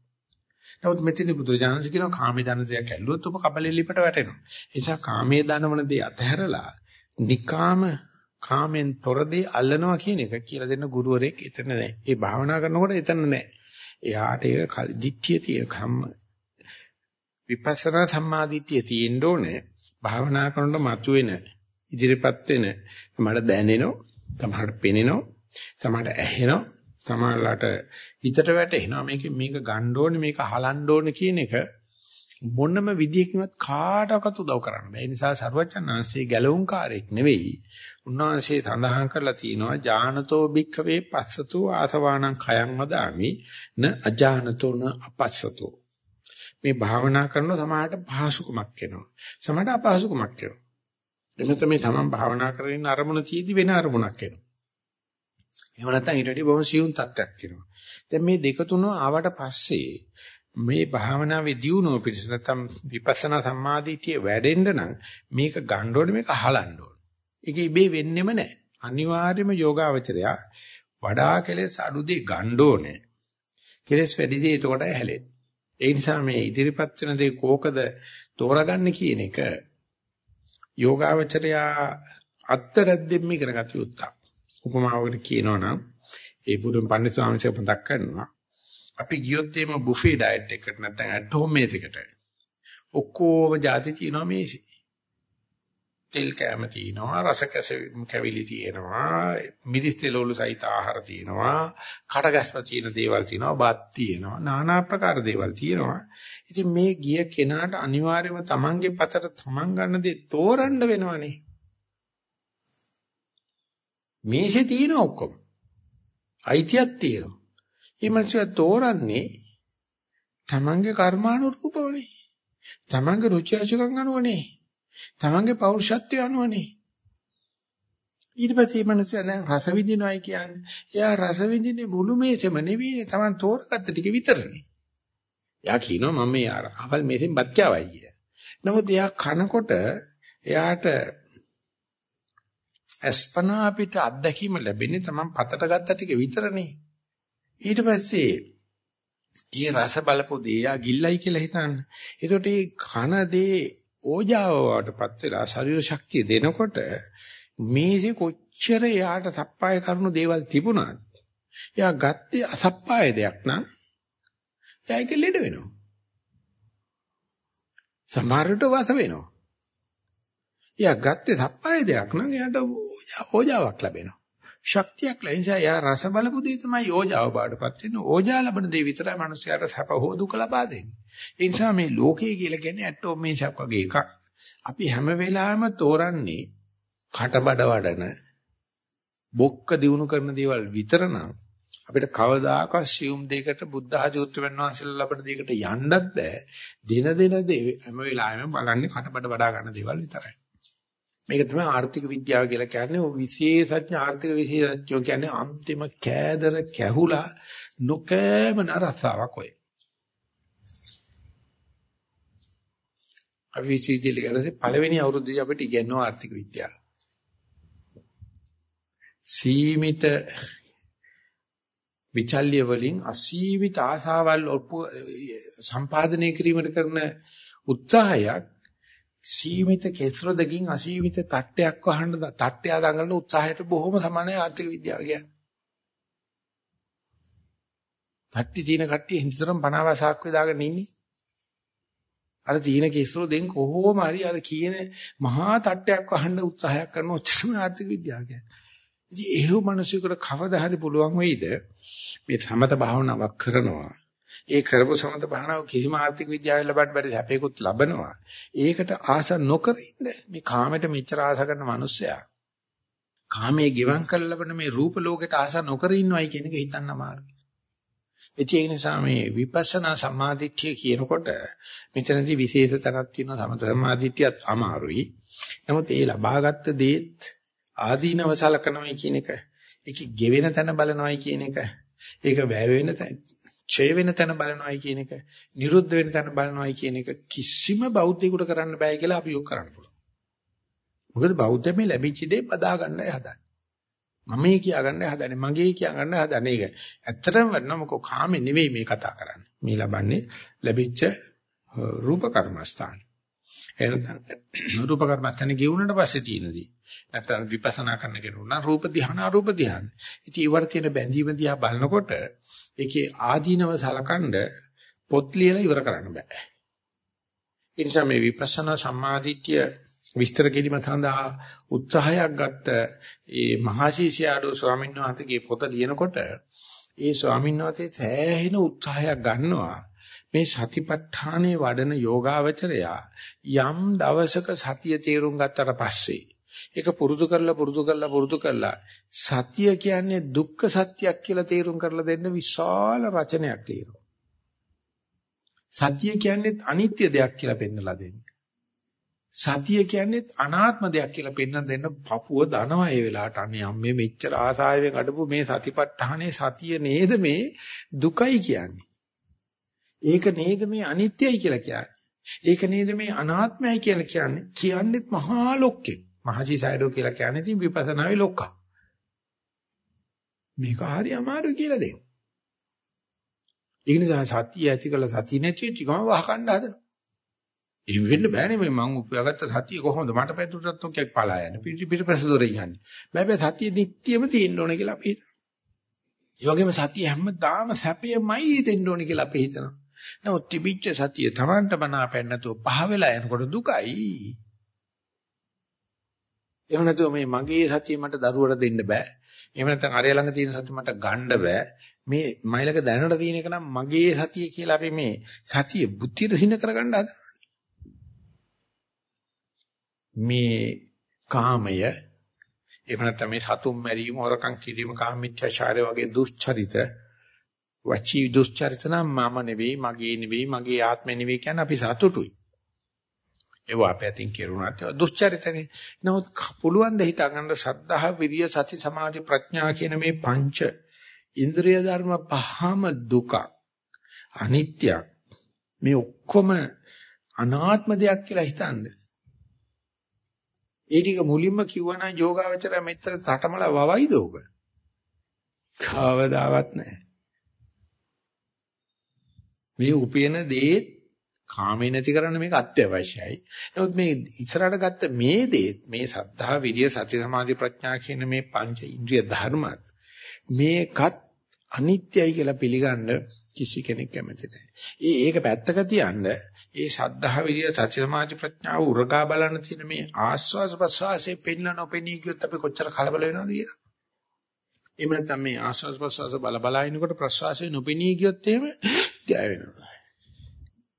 නමුත් මෙතන බුදුරජාණන්සේ කියනවා කාමයේ දනන දෙයක් ඇල්ලුවොත් ඔබ කබලෙලිපට වැටෙනවා. ඒ නිසා කාමයේ දනවන දේ අතහැරලා නිකාම කාමෙන් තොරදී අල්ලනවා කියන එක කියලා දෙන්න ගුරුවරයෙක් එතන නැහැ. ඒ භාවනා කරනකොට එතන නැහැ. එයාට ඒක දිට්ඨිය තියෙන කම්ම විපස්සනා සම්මාදිට්ඨිය තියෙන්න ඕනේ. භාවනා කරනකොට මතුවෙන ඉදිරිපත් වෙන මට දැනෙනවා, සමහරට පෙනෙනවා, සමහරට ඇහෙනවා, සමහරලාට හිතට වැටෙනවා. මේක මේක ගන්න ඕනේ, මේක හලන්න ඕනේ කියන එක මොනම විදියකින්වත් කාටවත් උදව් කරන්න බෑ. ඒ නිසා සරුවචනාංශයේ ගැලවුම්කාරයෙක් නෙවෙයි. උන්වහන්සේ සඳහන් කරලා තියෙනවා ජානතෝ භික්ඛවේ පස්සතෝ ආසවාණං khයං වදාමි න අජානතෝ න අපස්සතෝ. මේ භාවනා කරනකොට සමහරට පහසුකමක් එනවා. සමහරට අපහසුකමක් එනවා. එන්නත මේ තමන් භාවනා කරගෙන ඉන්න අරමුණ තීදි වෙන අරමුණක් එනවා. එහෙම නැත්නම් ඊට වඩා බොහොම සියුම් තත්ත්වයක් එනවා. දැන් මේ දෙක තුන ආවට පස්සේ මේ භාවනාවේ දියුණුව පිණිස නැත්නම් විපස්සනා සම්මාදිටිය වැඩෙන්න නම් මේක ගන්න ඕනේ මේක අහලන්න ඕනේ ඒක ඉබේ වෙන්නෙම නැහැ. අනිවාර්යයෙන්ම යෝගාවචරයා වඩා කෙලෙස් අඩු දෙ ගන්න ඕනේ. කෙලෙස් වැඩි දෙ ඒකට හැලෙන්නේ. ඒ නිසා මේ ඉදිරිපත් වෙන දේ කෝකද තෝරගන්න කියන එක යෝගාවචරයා අත්තරද්දෙම ඉගෙන ගත යුත්තක්. උපමාවකට කියනවා නම් ඒ බුදුන් පන්දි ස්වාමීන් වහන්සේ මතක් කරනවා. අපි ගියොත් එimhe බුෆේ ඩයට් එකකට නැත්නම් ඇට් හෝම් මේස් එකට ඔක්කොම જાති තියෙනවා මේසෙ. තෙල් කැම තියෙනවා, රස කැවිලි තියෙනවා, මිරිස් තෙලවලු සහිත ආහාර තියෙනවා, කඩගස්ම තියෙන දේවල් තියෙනවා, බත් තියෙනවා, নানা ආකාර දේවල් තියෙනවා. ඉතින් මේ ගිය කෙනාට අනිවාර්යයෙන්ම Tamange පතට Taman ගන්න දේ තෝරන්න වෙනවනේ. මේසෙ තියෙන ඔක්කොම. අයිතියක් තියෙනවා. ඊමණට තෝරන්නේ Tamange කර්මානුරූපවනේ Tamange රුචි අරුචිකම් අනුවනේ තමන්ගේ පෞරුෂත්වය අනුවනේ. ඊට පස්සේ මනුස්සයා දැන් රස විඳිනවයි කියන්නේ. එයා රස විඳින්නේ මුළු මේසෙම නෙවෙයිනේ. තමන් තෝරගත්ත ටික විතරනේ. එයා කියනවා මම මේ අවල් මේසෙන් බත් කෑවයි කිය. නමුත් එයා කනකොට එයාට අස්පනා අපිට අත්දැකීම ලැබෙන්නේ තමන් පතට ගත්ත ටික විතරනේ. ඊට පස්සේ ඒ රස බලපු දේ යා ගිල්ලයි කියලා හිතන්න. ඒකට ඒ කන දේ ඕජාව වටපත් වෙලා ශරීර ශක්තිය දෙනකොට මේසෙ කොච්චර යාට සප්පාය කරනු දේවල් තිබුණත් එයා ගත්තේ අසප්පාය දෙයක් නම් එයා ඒක ලෙඩ වෙනවා. සමහරට වස වෙනවා. එයා ගත්තේ සප්පාය දෙයක් නම් එයාට ඕජාවක් ලැබෙනවා. ශක්තියක් ලැබෙනවා. එයා රස බලපු දේ තමයි ඕජාව බාටපත් වෙන්නේ. ඕජා ලබන දේ විතරයි මිනිස්යාට සැප හෝ දුක ලබා දෙන්නේ. ඒ නිසා මේ ලෝකය කියලා කියන්නේ ඇටෝ මේසක් වගේ එකක්. අපි හැම වෙලාවෙම තෝරන්නේ කටබඩ වඩන බොක්ක දිනු කරන දේවල් විතර නම් අපිට කවදාකවත් සියුම් දෙයකට බුද්ධ ආජෝත්‍රයන් වහන්සේලා ලබන දෙයකට යන්නත් බෑ. දින දින දේ හැම වෙලාවෙම බලන්නේ කටබඩ වඩා ගන්න දේවල් විතරයි. මේක තමයි ආර්ථික විද්‍යාව කියලා කියන්නේ. ඔය විශේෂඥ ආර්ථික විශේෂඥයෝ කියන්නේ අන්තිම කෑදර කැහුලා නොකෑම නරසාවක් ඔය. අපි විශ්වවිද්‍යාලේ ගිහලා පළවෙනි අවුරුද්දේ අපිට ඉගෙනනවා ආර්ථික විද්‍යාව. සීමිත විචල්්‍ය වලින් අසීමිත ආශාවල් සම්පාදනය කිරීමට කරන උත්සාහයක් සීමිත කෙස්රොදකින් අසීමිත තට්ටයක් වහන්න තට්ටය දඟලන උත්සාහයට බොහොම සමානයි ආර්ථික විද්‍යාව කියන්නේ. තට්ටි තියෙන කට්ටිය හින්දතරම් පණාවසාක් වේදාගෙන ඉන්නේ. අර තියෙන කෙස්රොදෙන් කොහොම හරි අර කියන මහා තට්ටයක් වහන්න උත්සාහයක් කරන ඔච්චරම ආර්ථික විද්‍යාව කියන්නේ. ඉතින් එහෙම මිනිසෙකුට කවදා හරි පුළුවන් වෙයිද මේ සමත භාවනාවක් කරනවා ඒ කරපු සමත භාවනාව කිසිම ආර්ථික විද්‍යාවෙන් ලබන්න බැරි හැපේකුත් ලබනවා. ඒකට ආස නොකර ඉන්න මේ කාමයට මෙච්චර ආස කරන මිනිස්සයා. කාමයේ ගිවන් කළ ලබන මේ රූප ලෝකයට ආස නොකර ඉන්නවයි කියන එක හිතන්න අමාරුයි. ඒ නිසා මේ විපස්සනා සමාධිත්‍ය කියනකොට මෙතනදී විශේෂ තැනක් තියෙනවා සමත සමාධිත්‍යත් අමාරුයි. නමුත් ඒ ලබාගත් දේත් ආදීනව සලකනවා කියන එක ඒක ගෙවෙන තැන බලනවායි කියන එක. ඒක වැය වෙන තැන, ඡය වෙන තැන බලනවායි කියන එක, නිරුද්ධ වෙන තැන බලනවායි කියන එක කිසිම බෞද්ධයෙකුට කරන්න බෑ කියලා අපි යොක් කරන්න පුළුවන්. මොකද බෞද්ධ මේ ලැබිච්ච දේ බදා ගන්නයි හදන්නේ. මමයි කියාගන්න හදන්නේ මගේ කියාගන්න හදන්නේ ඒක. ඇත්තටම වටනවා මොකෝ කාමේ නෙවෙයි මේ කතා කරන්නේ. මේ ලබන්නේ ලැබිච්ච රූප කර්මස්ථාන. එහෙනම් රූප කර්මස්ථාන ගෙවුනට පස්සේ තියෙනදී. නැත්නම් විපස්සනා කරන කෙනෙකුට නම් රූප ධ්‍යාන අරූප ධ්‍යාන. ඉතින් ඒවට තියෙන බැඳීම දිහා බලනකොට ඒකේ ආදීනව සලකනද පොත් ලියලා ඉවර කරන්න බෑ. ඒ නිසා මේ විපස්සනා සම්මාදිට්ඨිය විස්තර කිරීම සඳහා උත්සාහයක් ගත්ත ඒ මහශීෂයාඩෝ ස්වාමීන් වහන්සේගේ පොත ලියනකොට ඒ ස්වාමීන් වහන්සේ සෑහෙන උත්සාහයක් ගන්නවා මේ සතිපට්ඨානේ වඩන යෝගාවචරයා යම් දවසක සතිය තේරුම් ගත්තට පස්සේ ඒක පුරුදු කරලා පුරුදු කරලා පුරුදු කරලා සතිය කියන්නේ දුක්ඛ සත්‍යයක් කියලා තේරුම් කරලා දෙන්න විශාල රචනයක් ලියනවා. සතිය කියන්නේ අනිත්‍ය දෙයක් කියලා පෙන්නලා දෙන්න. සතිය කියන්නේ අනාත්ම දෙයක් කියලා පෙන්වන්න දෙන්න පපුව දනවා ඒ වෙලාවට අනේ අම්මේ මෙච්චර ආසාවෙන් අඩපු මේ සතිපට්ඨානේ සතිය නේද මේ දුකයි කියන්නේ. ඒක නේද මේ අනිත්‍යයි කියලා කියන්නේ. ඒක නේද මේ අනාත්මයි කියලා කියන්නේ. කියන්නේත් මහා ලොක්කේ. මහසි සයිඩෝ කියලා කියන්නේ ඉතින් විපස්සනාවේ ලොක්කා. මේක හරි අමාරුයි කියලා දෙන්න. ඒ නිසා සතිය ඇති කළ සතිය නැති වෙච්ච ගම වහකණ්ඩ හදනවා. ඒ වෙන්න බෑනේ මේ මං උපයාගත්ත සතිය කොහොමද මට පැතුරටත් ඔකයක් පලා යන්නේ. පිටි පිටපස්ස දොරේ යන්නේ. බෑ බෑ සතිය නිට්ටියම තියෙන්න ඕනේ කියලා අපි හිතනවා. ඒ වගේම සතිය හැමදාම සැපයමයි දෙන්න ඕනේ කියලා අපි හිතනවා. නමුත් තිබිච්ච සතිය Tamanට බනාපැන්න නැතුව පහ වෙලා යනකොට දුකයි. එහෙම නැතුව මේ මගේ සතිය මට දරුවට දෙන්න බෑ. එහෙම නැත්නම් අරය ළඟ තියෙන සතිය මට ගන්න බෑ. මේ මයිලක දැනට තියෙන එක නම් මගේ සතිය කියලා අපි මේ සතිය බුද්ධියට සින්න කරගන්න හදනවා. මේ කාමය එහෙම නැත්නම් මේ සතුම් මැරීම හොරකම් කිරීම කාමීච්ඡාචාරය වගේ දුෂ්චරිත වචී දුෂ්චරිත නම් මම නෙවෙයි මගේ නෙවෙයි මගේ ආත්මෙ නෙවෙයි කියන්නේ අපි සතුටුයි ඒව අපේ අතින් කෙරුණාත් දුෂ්චරිතනේ නමුත් පුළුවන් ද හිතා ගන්න ශ්‍රද්ධා විරිය සති සමාධි ප්‍රඥා කියන මේ පංච ඉන්ද්‍රිය ධර්ම පහම දුක අනිත්‍යයක් මේ ඔක්කොම අනාත්ම දෙයක් කියලා හිතන්නේ ඒ ටික මුලින්ම කිව්වනම් යෝගාවචරය මෙතර තටමල වවයිද ඕක? කවදාවත් නැහැ. මේ උපේන දේ කාමේ නැති කරන්න මේක අත්‍යවශ්‍යයි. නමුත් මේ ඉස්සරහට ගත්ත මේ දේ මේ සද්ධා විරිය සති සමාධි ප්‍රඥා කියන මේ පංච ඉන්ද්‍රිය ධර්මත් මේකත් අනිත්‍යයි කියලා පිළිගන්න කිසි කෙනෙක් කැමති නැහැ. ඒ ඒක පැත්තක තියන්න ඒ ශද්ධා විරිය සති සමාධි ප්‍රඥාව උරගා බලන්න තියෙන මේ ආස්වාස ප්‍රසවාසයේ පෙන්න නොපෙනී ගියොත් අපි කොච්චර කලබල වෙනවද කියලා. එහෙම නැත්නම් මේ ආස්වාස ප්‍රසවාස බල බල ඉනකොට ප්‍රසවාසයේ නොපෙනී ගියොත් එහෙම ගෑවෙනවා.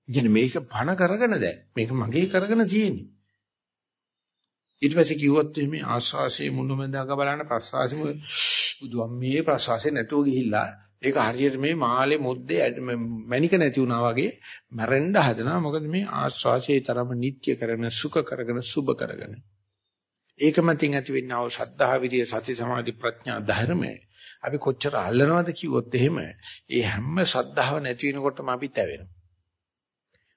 ඉතින් මේක පණ කරගෙන දැන් මේක මගේ කරගෙන තියෙන්නේ. ඊට පස්සේ කිව්වොත් මේ ආස්වාසයේ මුළුමඳාක බලන ප්‍රසවාසෙම බුදුන් මේ ප්‍රසවාසයේ නැතුව ගිහිල්ලා ඒක හරියට මේ මාලේ මුද්දේ මණික නැති වුණා වගේ මැරෙන්න හදනවා. මොකද මේ ආස්වාසේ තරම නිට්‍ය කරන සුඛ කරගෙන සුබ කරගෙන. ඒක මතින් ඇති වෙන්නා වූ ශ්‍රද්ධා විරිය සති සමාධි ප්‍රඥා ධර්මය. අපි කොච්චර අල්ලනවද කිව්වොත් එහෙම ඒ හැම ශ්‍රද්ධාව නැති වෙනකොටම අපි තැවෙනවා.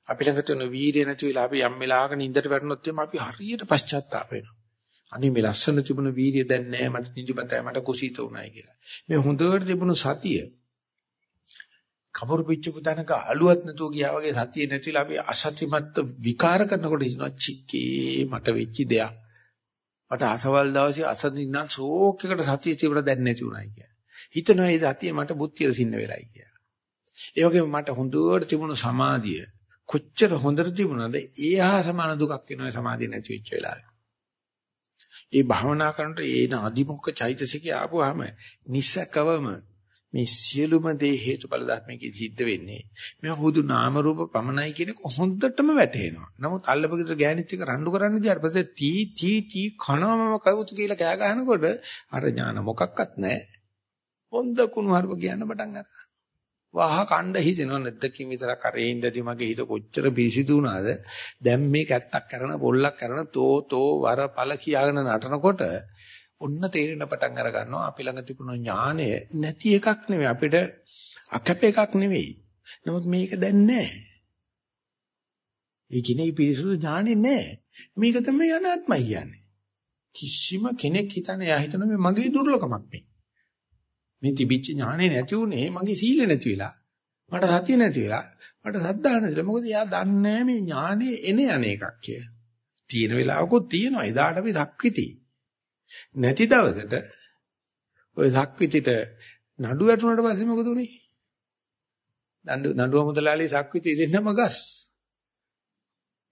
අපි ළඟ තියෙන වීරිය නැති වෙලා අපි යම් වෙලාවක නින්දට වැටුනොත් එimhe අපි හරියට පශ්චාත්තාප වෙනවා. අනේ මේ ලස්සන තිබුණ වීර්ය දැන් නැහැ මට නිදිමතයි මට කුසීත උනායි කියලා. මේ හොඳට තිබුණු සතිය කබර පිච්චපු තැනක අලුවත් නැතුව ගියා වගේ සතිය නැතිලා අපි අසතිමත් විකාර කරනකොට හිතනවා චිකේ මට වෙච්ච දෙයක්. මට අසවල් දවසේ අසදින්නම් ෂෝක් එකට සතිය තිබුණා දැන් නැති උනායි කියලා. හිතනවා මේ සතිය මට බුද්ධියට සින්න වෙලයි කියලා. ඒ වගේම මට හොඳට තිබුණු සමාධිය කොච්චර හොඳට තිබුණාද ඒ හා සමාන දුකක් වෙනවා සමාධිය නැති වෙච්ච වෙලාවේ. ඒ භාවනා කරනකොට ඒන අදිමුඛ චෛතසිකය ආපුවාම නිසකවම මේ සියලුම දේ හේතුඵල ධර්මයේ සිද්ධ වෙන්නේ මේ හුදු නාම රූප පමණයි කියන හොඳටම වැටහෙනවා. නමුත් අල්ලපගෙදර ගෑනිත් එක රණ්ඩු කරන්න ගියාට පස්සේ තී තී තී කනවම කවුතු කියලා කෑ ගහනකොට අර ඥාන මොකක්වත් නැහැ. හොඳ කුණු හරුව කියන්න පටන් ගන්නවා. වහ කණ්ඩ හිසෙනව නැද්දකින් විතරක් අර ඒඳදී මගේ හිත කොච්චර පිසිදු වුණාද දැන් මේ කැත්තක් කරන පොල්ලක් කරන තෝ තෝ වර පල කියාගෙන නටනකොට ඔන්න තේරෙන පටන් අර ගන්නවා අපි ළඟ තිබුණ ඥානය නැති එකක් නෙවෙයි අපිට අකැප එකක් නෙවෙයි. නමුත් මේක දැන් නැහැ. ඒ කියන්නේ පිරිසුදු ඥානෙ නැහැ. මේක තමයි අනාත්මයි කියන්නේ. කිසිම කෙනෙක් හිතන්නේ එයා හිතන මේ මගේ දුර්ලභමක් මේ. මේ තිබිච්ච ඥානෙ නැති උනේ මගේ සීල නැති වෙලා. මට සතිය නැති වෙලා. මට සද්ධා නැතිලා. මොකද එයා දන්නේ මේ ඥානෙ එන යන එකක් කියලා. තියෙන වෙලාවකුත් තියෙනවා. එදාට අපි දක්විති. නැති දවසට ওই දක්විතිට නඩු වැටුණාට පස්සේ මොකද උනේ? නඩු නඩුව මුදලාලි සක්විති දෙන්නම ගස්.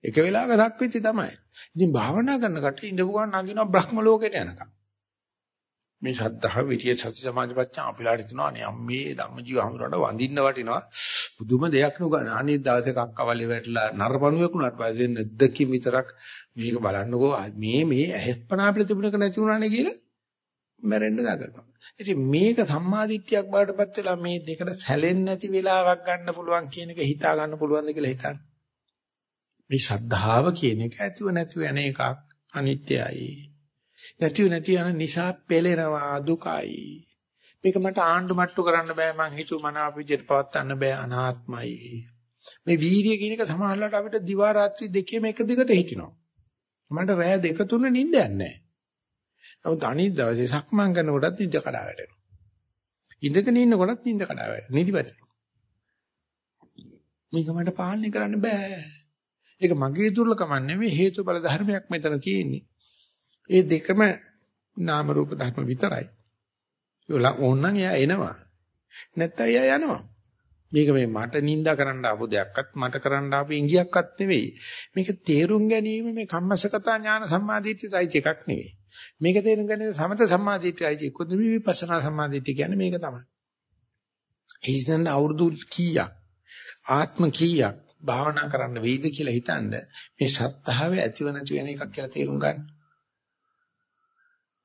එක වෙලාවක දක්විති තමයි. ඉතින් භාවනා කරන කට ඉඳපු ගමන් නගිනවා බ්‍රහ්ම ලෝකයට යනකම්. මේ ශ්‍රද්ධාව විරිය සති සමාධි ප්‍රඥා අපිලාට හිතනවා නේ අම්මේ ධම්මජීව හමුරට වඳින්න වටිනවා. පුදුම දෙයක් නුගන. අනිත් දවසේ කක්කවලේ වැටලා නරපණුවෙක් උනාට පස්සේ නැද්දකින් විතරක් මේක බලන්නකෝ මේ මේ ඇහස්පනා අපිට තිබුණක නැති වුණානේ කියලා මැරෙන්න දඟලනවා. ඉතින් මේක සම්මාදිට්ඨියක් බාටපත් වෙලා මේ දෙකට සැලෙන්නේ නැති වෙලාවක් ගන්න පුළුවන් කියන එක හිතා ගන්න පුළුවන්ද කියලා හිතන්න. මේ ශද්ධාව කියන එක ඇතිව නැතිව යන එකක් අනිත්‍යයි. නැතිව නැති යන නිසා පෙළෙනවා දුකයි. මේක මට ආණ්ඩු මට්ටු කරන්න බෑ මං හිතුව මන අපිට පවත්වන්න බෑ අනාත්මයි. මේ වීර්ය කියන එක සමහරවිට අපිට දිවා රාත්‍රී දෙකේම එක දිගට හිටිනවා. මට රෑ දෙක තුන නිින්දයක් නැහැ. නමුත් අනිත් දවසේ සක්මන් කරනකොටත් නිින්ද කඩා වැටෙනවා. ඉඳගෙන ඉන්නකොටත් නිින්ද කඩා වැටෙනවා. නිදිපැටෙනවා. මේක මට පාලනය කරන්න බෑ. ඒක මගේ දුර්ලකම නෙමෙයි හේතු බල ධර්මයක් මෙතන තියෙන්නේ. ඒ දෙකම නාම රූප ධර්ම විතරයි. ඕනනම් එයා එනවා. නැත්නම් එයා යනවා. මේක මේ මට නිඳා කරන්න ආපු දෙයක්වත් මට කරන්න ආපු ඉංගියක්වත් නෙවෙයි. මේක තේරුම් ගැනීම මේ කම්මසකතා ඥාන සම්මාදිට්ඨියයි එකක් නෙවෙයි. මේක තේරුම් ගැනීම සමත සම්මාදිට්ඨියයි කොහොමද මේ විපස්සනා සම්මාදිට්ඨිය කියන්නේ මේක තමයි. ඒසෙන් අවුරුදු කීයක් ආත්ම කීයක් භාවනා කරන්න වෙයිද කියලා හිතනද මේ ශ්‍රද්ධාවේ ඇතිව නැති වෙන එකක් කියලා තේරුම් ගන්න.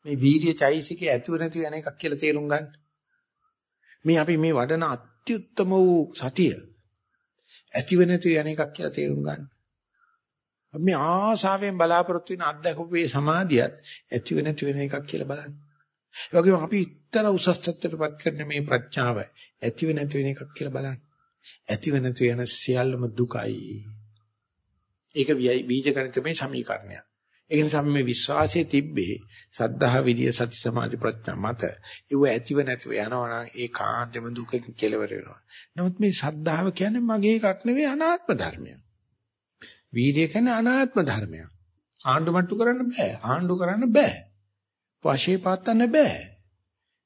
මේ වීර්ය චෛසිකේ ඇතිව නැති වෙන එකක් කියලා තේරුම් ගන්න. මේ අපි මේ වඩන අත්‍යුත්තම වූ සතිය ඇතිව නැති වෙන එකක් කියලා තේරුම් ගන්න. මේ ආශාවෙන් බලාපොරොත්තු වෙන අත්දැකපුවේ සමාධියත් ඇතිව නැති වෙන එකක් කියලා බලන්න. ඒ වගේම අපි ඊතර උසස් තත්ත්වයටපත් කරන මේ ප්‍රඥාව ඇතිව නැති වෙන එකක් කියලා බලන්න. ඇතිව නැති වෙන සියල්ලම දුකයි. ඒක බීජ ගණිතමේ සමීකරණය. ඒ නිසා මේ විශ්වාසයේ තිබ්බේ සද්ධා විරිය සති සමාධි ප්‍රඥා මත ඒව ඇතිව නැතිව යනවා නම් ඒ කාන්තෙම දුකකින් කෙලවර වෙනවා. නමුත් මේ සද්ධාව කියන්නේ මගේ එකක් නෙවෙයි අනාත්ම ධර්මයක්. වීර්යය කියන්නේ අනාත්ම ධර්මයක්. ආණ්ඩු මට්ටු කරන්න බෑ. ආණ්ඩු කරන්න බෑ. වශයේ පාත්තන්න බෑ.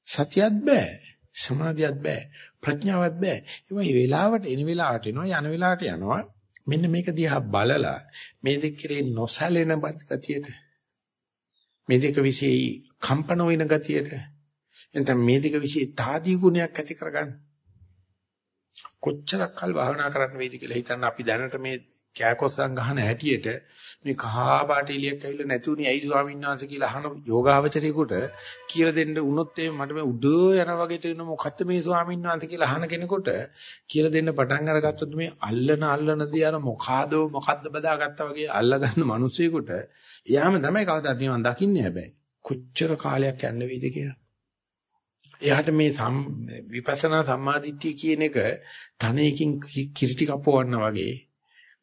සතියත් බෑ. සමාධියත් බෑ. ප්‍රඥාවත් බෑ. ඒ වගේ වෙලාවට එන වෙලාවට එනවා යන වෙලාවට යනවා. මෙන්න මේක දිහා බලලා මේ දෙක කෙරේ නොසැලෙන ගතියට මේ දෙක વિશે කම්පන වෙන ගතියට එතන මේ දෙක વિશે තාදී ගුණයක් ඇති කරගන්න කොච්චරක් කල් භාවනා කරන්න වේද කියලා හිතන්න අපි දැනට මේ කෑකොස්සන් ගහන හැටියට මේ කහා පාට එළියක් ඇවිල්ලා නැති උනේ ඇයි ස්වාමීන් වහන්සේ කියලා අහන යෝගාවචරයෙකුට කියලා දෙන්න උනොත් එimhe මට මේ උඩ යන වගේ තේරෙන මොකක්ද මේ ස්වාමීන් වහන්සේ කියලා අහන කෙනෙකුට කියලා දෙන්න පටන් අරගත්තොත් මේ අල්ලන අල්ලන දේ අර මොකාදෝ මොකද්ද බදාගත්තා වගේ අල්ලගන්න මිනිසෙකුට එයාම තමයි කවදාද නිවන් දකින්නේ හැබැයි. කොච්චර කාලයක් යන්න වේද කියලා. එයාට මේ විපස්සනා සම්මාදිට්ඨිය කියන එක තනයකින් කිරිටි කපවන්න වගේ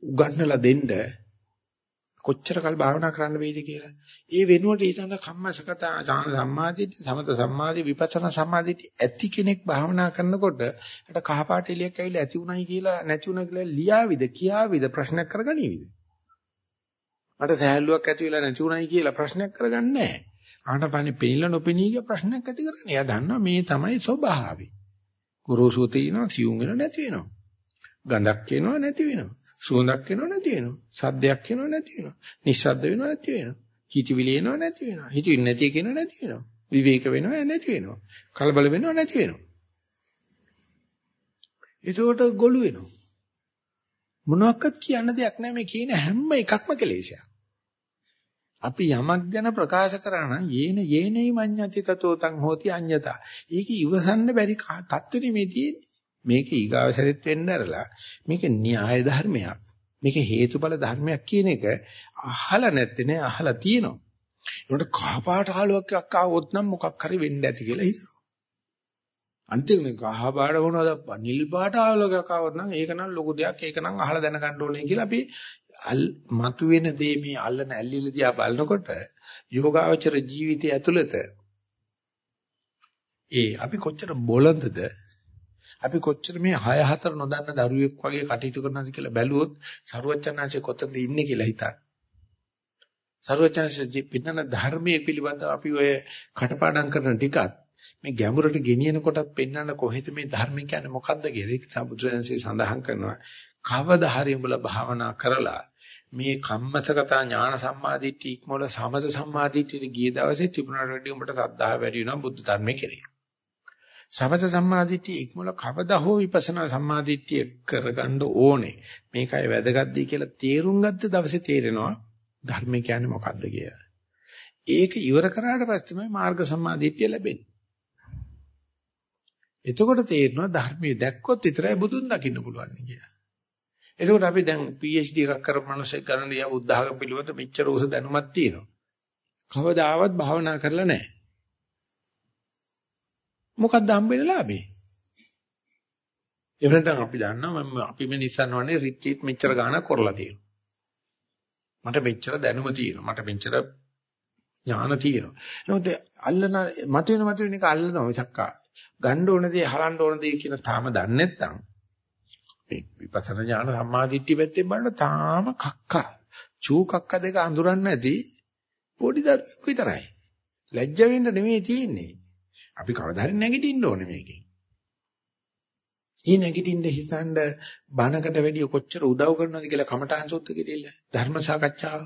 උගන්වලා දෙන්න කොච්චර කල් භාවනා කරන්න වෙයිද කියලා. ඒ වෙනුවට හිතන කම්මසකත ඥාන සම්මාදිට්ඨි සමත සම්මාදි විපස්සනා සම්මාදිට්ඨි ඇති කෙනෙක් භාවනා කරනකොට අර කහපාට එලියක් ඇවිල්ලා ඇති උනායි කියලා නැති උනා කියලා ලියාවිද කියාවිද ප්‍රශ්නයක් කරගනීවිද? මට සහැල්ලුවක් ඇති වෙලා නැති උනායි කියලා ප්‍රශ්නයක් කරගන්නේ නැහැ. ආනපනේ පෙනිලා නොපෙනී කිය ප්‍රශ්නයක් ඇති කරන්නේ. එයා දන්නවා මේ තමයි ස්වභාවය. ගුරුසුව තියෙනවා සියුම් වෙන නැති වෙනවා. ගඳක් එනවා නැති වෙනවා. සුවඳක් එනවා නැති වෙනවා. සද්දයක් එනවා නැති වෙනවා. නිස්සද්ද වෙනවා නැති වෙනවා. හිතවිලි එනවා නැති වෙනවා. හිතවිලි නැති එක එනවා නැති වෙනවා. විවේක වෙනවා නැති වෙනවා. කලබල වෙනවා නැති වෙනවා. ඒකට ගොළු වෙනවා. මොනවාක්වත් කියන්න දෙයක් නැහැ මේ කියන හැම එකක්ම කෙලෙසයක්. අපි යමක් ගැන ප්‍රකාශ කරා නම් යේන යේනයි මඤ්ඤති තතෝ තං හෝති අඤ්ඤතා. ඒක ඉවසන්න බැරි තත්ත්වෙ මේ තියෙන්නේ. මේක ඊගාවසරෙත් වෙන්න ඇරලා මේක න්‍යාය ධර්මයක් මේක හේතුඵල ධර්මයක් කියන එක අහලා නැත්තේ නේ අහලා තියෙනවා ඒකට කහපාට ආලෝකයක් ආවොත් නම් මොකක් හරි වෙන්න ඇති කියලා හිතනවා. අන්තිමට කහපාට වුණාද නිල් පාට ආලෝකයක් ආවොත් නම් ඒක නම් ලොකු දෙයක් ඒක නම් අහලා දැනගන්න ඕනේ කියලා අපි මතුවෙන දේ මේ අල්ලන ඇල්ලිල දිහා බලනකොට යෝගාවචර ජීවිතය ඇතුළත ඒ අපි කොච්චර බොළඳද අපි කොච්චර මේ 6 4 නොදන්න දරුවෙක් වගේ කටයුතු කරනවද කියලා බැලුවොත් සරුවචනාංශේ කොතනද ඉන්නේ කියලා හිතන්න. සරුවචනාංශේ පින්නන ධර්මයේ පිළිබඳව අපි ඔය කටපාඩම් කරන ටිකත් මේ ගැඹුරට ගෙනියන කොටත් පෙන්වන්න කොහෙද මේ ධර්ම කියන්නේ මොකද්ද කියලා ඒක සම්බුදුරජාණන්සේ සඳහන් කරනවා. කවදා හරි උඹලා භාවනා කරලා මේ කම්මසගත ඥාන සම්මාදිට්ඨි ඉක්මවල සමත සම්මාදිට්ඨිට ගිය දවසේ තිබුණාට වැඩි උඹට සද්ධාහ වැඩි වෙනවා බුද්ධ ධර්මයේ කෙරේ. සමත සම්මාදිට්ඨිය ඉක්මවල කවදා හෝ විපස්සනා සම්මාදිට්ඨිය කරගන්න ඕනේ. මේකයි වැදගත්දී කියලා තේරුම් ගත්ත දවසේ තේරෙනවා ධර්ම කියන්නේ මොකද්ද කියලා. ඒක ඉවර කරාට පස්සේ තමයි මාර්ග සම්මාදිට්ඨිය ලැබෙන්නේ. එතකොට තේරෙනවා ධර්මයේ දැක්කොත් විතරයි බුදුන් දකින්න පුළුවන් කියලා. එතකොට අපි දැන් PhD එකක් කරපු මිනිස්සෙක් ගන්න දියා බුද්ධ ධර්ම පිළිවෙත මෙච්චර උස දැනුමක් තියෙනවා. කවදාවත් භාවනා කරලා නැහැ. මොකක්ද හම්බෙන්නේ ලාභේ? එහෙම නැත්නම් අපි දන්නවා අපි මේ Nissan වනේ රිට්‍රීට් මෙච්චර ගාණක් කරලා තියෙනවා. මට මෙච්චර දැනුම තියෙනවා. මට මෙච්චර ඥාන තියෙනවා. නමුත් අල්ලන මතුවෙන මතුවෙන එක අල්ලනවා මිසක්කා. ගන්න ඕන දේ හලන්න ඕන දේ කියන තාම දන්නේ නැත්නම් මේ විපස්සනා ඥාන සම්මාදිට්ඨිය පැත්තෙන් බලන තාම කක්කා. චූ කක්ක දෙක අඳුරන්නේ නැති පොඩි දරුවෙක් විතරයි. ලැජ්ජ වෙන්න නෙමෙයි තියෙන්නේ. අපි කවදා හරි නැගිටින්න ඕනේ මේකෙන්. ඊ නැගිටින්න හිතනද බණකට වැඩිය කොච්චර උදව් කරනවද කියලා කමඨාන් සුද්ධ කිරිල්ල ධර්ම සාකච්ඡාව.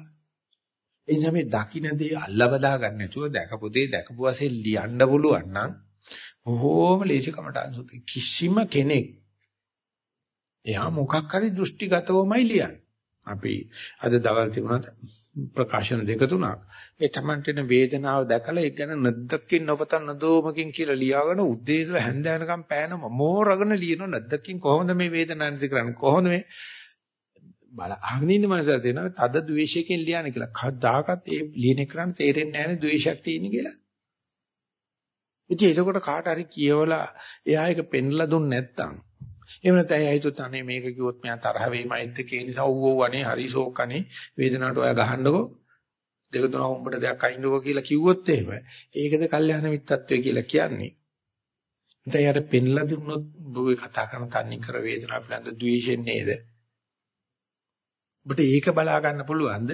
එනිසා මේ දකින්නේ අල්ල බදා ගන්න නැතුව දැකපු දේ දැකපු වශයෙන් ලියන්න පුළුවන් නම් බොහෝම ලේසි කමඨාන් සුද්ධ කිසිම කෙනෙක් එයා මොකක් හරි දෘෂ්ටිගතවමයි ලියන්නේ. අපි අද දවල් තිබුණා ප්‍රකාශන දෙක තුනක්. ඒ තමන්ටෙන වේදනාව දැකලා ඒක ගැන නැද්දකින් නොපතන නදෝමකින් කියලා ලියාගෙන උදේ ඉඳලා හැන්ද වෙනකම් පෑන මෝරගෙන ලියන නැද්දකින් කොහොමද මේ වේදනාව නැති කරන්නේ කොහොමද මේ බල අහගෙන මනසට දෙනවා තද ද්වේෂයෙන් ලියන්නේ කියලා. කවදාකවත් ඒ ලියන කරන් තේරෙන්නේ නැහැ නේ ද්වේෂයක් තියෙන කියලා. ඉතින් ඒකට කාට හරි කියවලා එයා එක පෙන්ලා දුන්නේ නැත්තම් එහෙම නැත්නම් එයා හිතුවත් අනේ මේක කිව්වොත් මෙයා තරහ වෙයිමයිත් ඒ නිසා ඌ ඌ අනේ හරි ෂෝක් අනේ වේදනාවට ඔයා ගහන්නකෝ. දෙක තුනක් උඹට දෙයක් අයින්නකෝ කියලා කිව්වොත් එහෙම ඒකද කල්යාණ මිත්‍රත්වය කියලා කියන්නේ. නැත්නම් යාට පෙන්ලා දුන්නොත් ඔබ කතා කරන තන්නේ කර වේදනාව පිළිබඳ ද්වේෂයෙන් නේද? ඔබට ඒක බලා ගන්න පුළුවන්ද?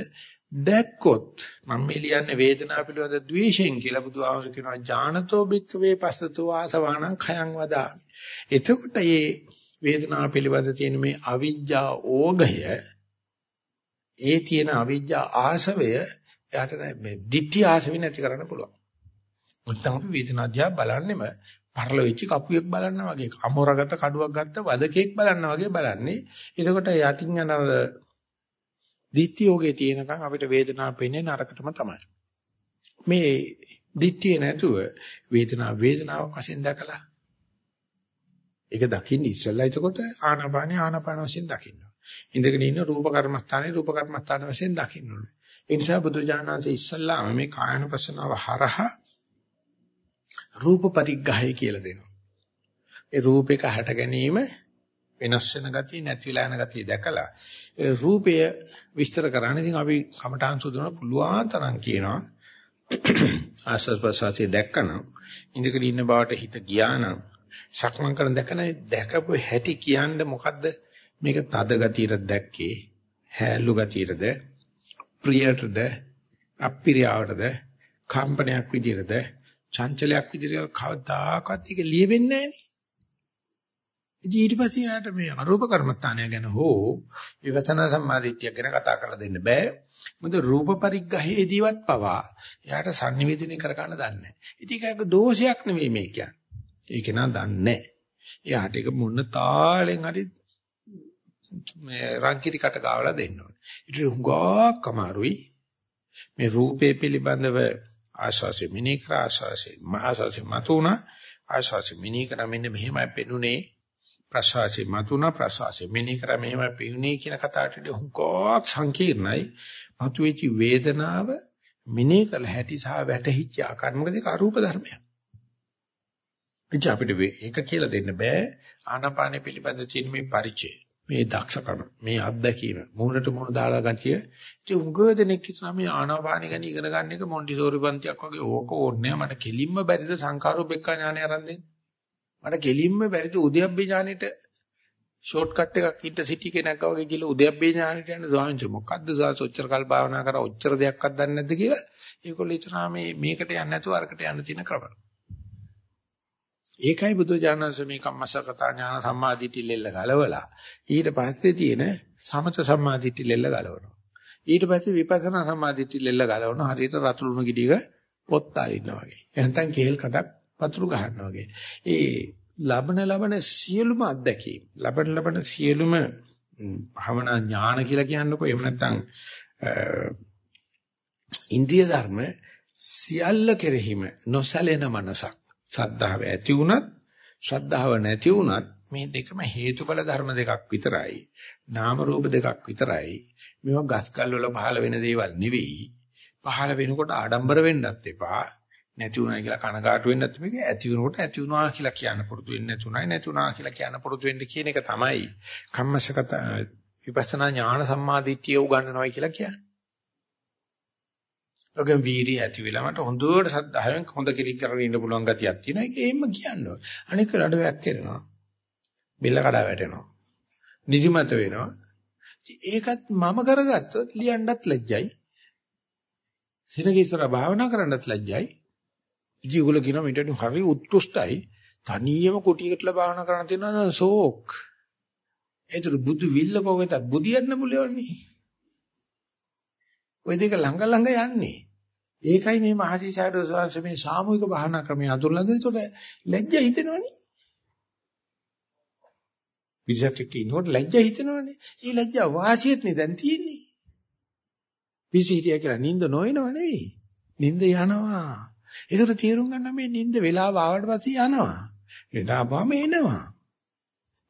දැක්කොත් මම මේ ලියන්නේ වේදනාව පිළිබඳ ද්වේෂයෙන් කියලා බුදුහාමර කියනවා ඥානතෝ බික්කවේ පස්සතෝ ආසවාණං khයං වදාමි. එතකොට මේ වේදනාව පිළිබඳ තියෙන මේ අවිජ්ජා ඕගය ඒ තියෙන අවිජ්ජා ආසවය එයාට මේ ditthi ආසවෙ නැති කරන්න පුළුවන්. නැත්නම් අපි වේදනාව දිහා බලන්නෙම පරල වෙච්ච කපුවෙක් බලනවා වගේ අමෝරගත කඩුවක් ගත්ත වදකෙක් බලනවා වගේ බලන්නේ. එතකොට යටින් යන ditthi යෝගේ තියෙනකන් අපිට වේදනාව පෙන්නේ නරකටම තමයි. මේ ditthi නැතුව වේදනාව වේදනාවක් වශයෙන් දැකලා ඒක දකින්න ඉස්සෙල්ලා එතකොට ආනාපානිය ආනාපාන වශයෙන් දකින්න. ඉඳගෙන ඉන්න රූප කර්මස්ථානේ රූප කර්මස්ථාන වශයෙන් දකින්න ඕනේ. ඒ නිසා බුදුජානනාංශ ඉස්සල්ලාම මේ කායනපසනාව හරහා රූප පරිග්‍රහය කියලා දෙනවා. ඒ රූපයක හැට ගැනීම වෙනස් වෙන ගතිය නැති වෙලා යන ගතිය දැකලා ඒ රූපය විස්තර කරන්න ඉතින් අපි කමඨාන් සුදුන පුළුවන් තරම් කියනවා ආස්වාස් ප්‍රසාරය දැක්කනම් ඉඳගෙන ඉන්න බවට හිත ගියා නම් සක්මන් කරන දැකන දැකපු හැටි කියන්නේ මොකද්ද මේක තද ගතියට දැක්කේ හැලු ගතියටද ප්‍රියටද අප්‍රියාවටද කම්පනයක් විදියටද චංචලයක් විදියට කවදාකවත් ඒක ලියෙන්නේ නැහැ නේ ඊට පස්සේ යාට මේ අරූප කර්මස්ථානය ගැන හෝ විවසනා සම්මාදිට්ඨිය ගැන කතා කරලා දෙන්න බෑ. මොකද රූප පරිග්‍රහයේදීවත් පවා යාට sannivedana කර ගන්න දන්නේ නැහැ. ඉතින් ඒක දෝෂයක් නෙවෙයි මේ කියන්නේ. ඒක නා දන්නේ එයාට ඒක මොන තාලෙන් හරි මේ රංකිරි කට ගාවලා දෙන්න ඕනේ. ඊට හුඟක් අමාරුයි. මේ රූපේ පිළිබඳව ආශාසෙ මිනී කර ආශාසෙ මහාශාසෙ මතුණ ආශාසෙ මිනී කර මෙන්න මෙහෙමයි පෙනුනේ ප්‍රසවාසෙ මතුණ ප්‍රසවාසෙ මිනී කර මෙහෙමයි පෙනුනේ කියන කතාවට හුඟක් සංකීර්ණයි. මතුවේචි වේදනාව මිනේ කළ හැටි සහ වැටහිච්ච ආකාර මොකද ඒක අරූප ධර්මයක්. එච්ච අපිට ඒක කියලා දෙන්න බෑ. ආනාපානෙ පිළිබඳ තියෙන මේ පරිචය. මේ දක්ෂකම මේ අත්දැකීම මූණට මූණ දාලා ගතිය. ඉතින් උග දෙනෙක් කියනවා මේ ආනාපානෙ ගැන ඉගෙන ගන්න එක මොන්ටිසෝරි පන්තියක් වගේ ඕක ඕනේ මට කෙලින්ම බැරිද සංකාරෝපෙක්ඛා ඥානය අරන් දෙන්න? මට කෙලින්ම බැරිද උද්‍යප්පේ ඥානෙට ෂෝට් කට් එකක් ඉන්න සිටි කෙනෙක් වගේ කියලා උද්‍යප්පේ ඥානෙට යන ස්වාමීන් වහන්සේ මොකද්ද සාස ඔච්චර කල් භාවනා කරා ඔච්චර දෙයක්වත් දන්නේ නැද්ද කියලා? ඒගොල්ලෝ හිතනවා මේ මේකට යන්නේ නැතුව අරකට යන්න තියෙන ක්‍රම. ඒකයි බුදුජානක මේ කම්මසකතා ඥාන සම්මාදිටි ලෙල්ල ගලවලා ඊට පස්සේ තියෙන සමත සම්මාදිටි ලෙල්ල ගලවනවා. ඊට පස්සේ විපස්සනා සම්මාදිටි ලෙල්ල ගලවනවා හරියට රතුළුණු ගිඩියක පොත් අරින්නා වගේ. එහෙනම් කේල් කඩක් පතුරු ගහනවා වගේ. ඒ ලබන ලබන සියලුම අත්දැකීම් ලබන ලබන සියලුම භවනා ඥාන කියලා කියන්නකෝ එහෙම නැත්නම් ඉන්ද්‍රිය ධර්ම සියල්ල කෙරෙහිම නොසැලෙන මනසක් ශ්‍රද්ධාව ඇති වුණත් ශ්‍රද්ධාව නැති වුණත් මේ දෙකම හේතුඵල ධර්ම දෙකක් විතරයි. නාම රූප දෙකක් විතරයි. මේවා ගස්කල් වල පහළ වෙන දේවල් නෙවෙයි. පහළ වෙනකොට ආඩම්බර වෙන්නත් එපා. නැති වුණා කියලා කනගාටු වෙන්නත් මේක ඇති වෙනකොට ඇති වුණා කියලා කියන්න පුරුදු වෙන්නේ නැතුණයි නැතුණා කියලා කියන්න පුරුදු වෙන්න කියන එක තමයි කම්මසගත විපස්සනා ඥාන සම්මාදිට්ඨිය උගන්වනවා කියලා කියන්නේ. ඔගෙන් වීර්ය ඇති වෙලා මට හොඳට සද්ධායෙන් හොඳ කිරික් කරගෙන ඉන්න පුළුවන් ගතියක් තියෙනවා. ඒක එහෙම කියන්නේ. අනික ලඩවැක් කරනවා. බෙල්ල කඩා වැටෙනවා. නිදිමත වෙනවා. ඒකත් මම කරගත්තොත් ලියන්නත් ලැජ්ජයි. සිනගීසර භාවනා කරන්නත් ලැජ්ජයි. ඉතින් ඒගොල්ලෝ කියනවා මීට හරි උත්කෘෂ්ටයි. තනියම කුටියකට භාවනා කරන්න තියෙනවා සෝක්. ඒතර බුදු විල්ල කොහෙද බුදියන්න බුලියන්නේ. ওই දෙක ළඟ ළඟ යන්නේ. ඒකයි මේ මහසිසාරද සෝංශ මේ සාමූහික භාවනා ක්‍රමය අඳුරලා දෙන ඒතකොට ලැජ්ජ හිතෙනවනේ. විසකක ඉන්නකොට ලැජ්ජ හිතෙනවනේ. මේ ලැජ්ජ වාසියෙත් නේ දැන් තියෙන්නේ. විසිරිය කියලා නිින්ද නොයනව නෙවෙයි. නිින්ද යනවා. ඒකට තේරුම් ගන්න මේ නිින්ද වෙලාව ආවට පස්සේ යනවා. එදාපම එනවා.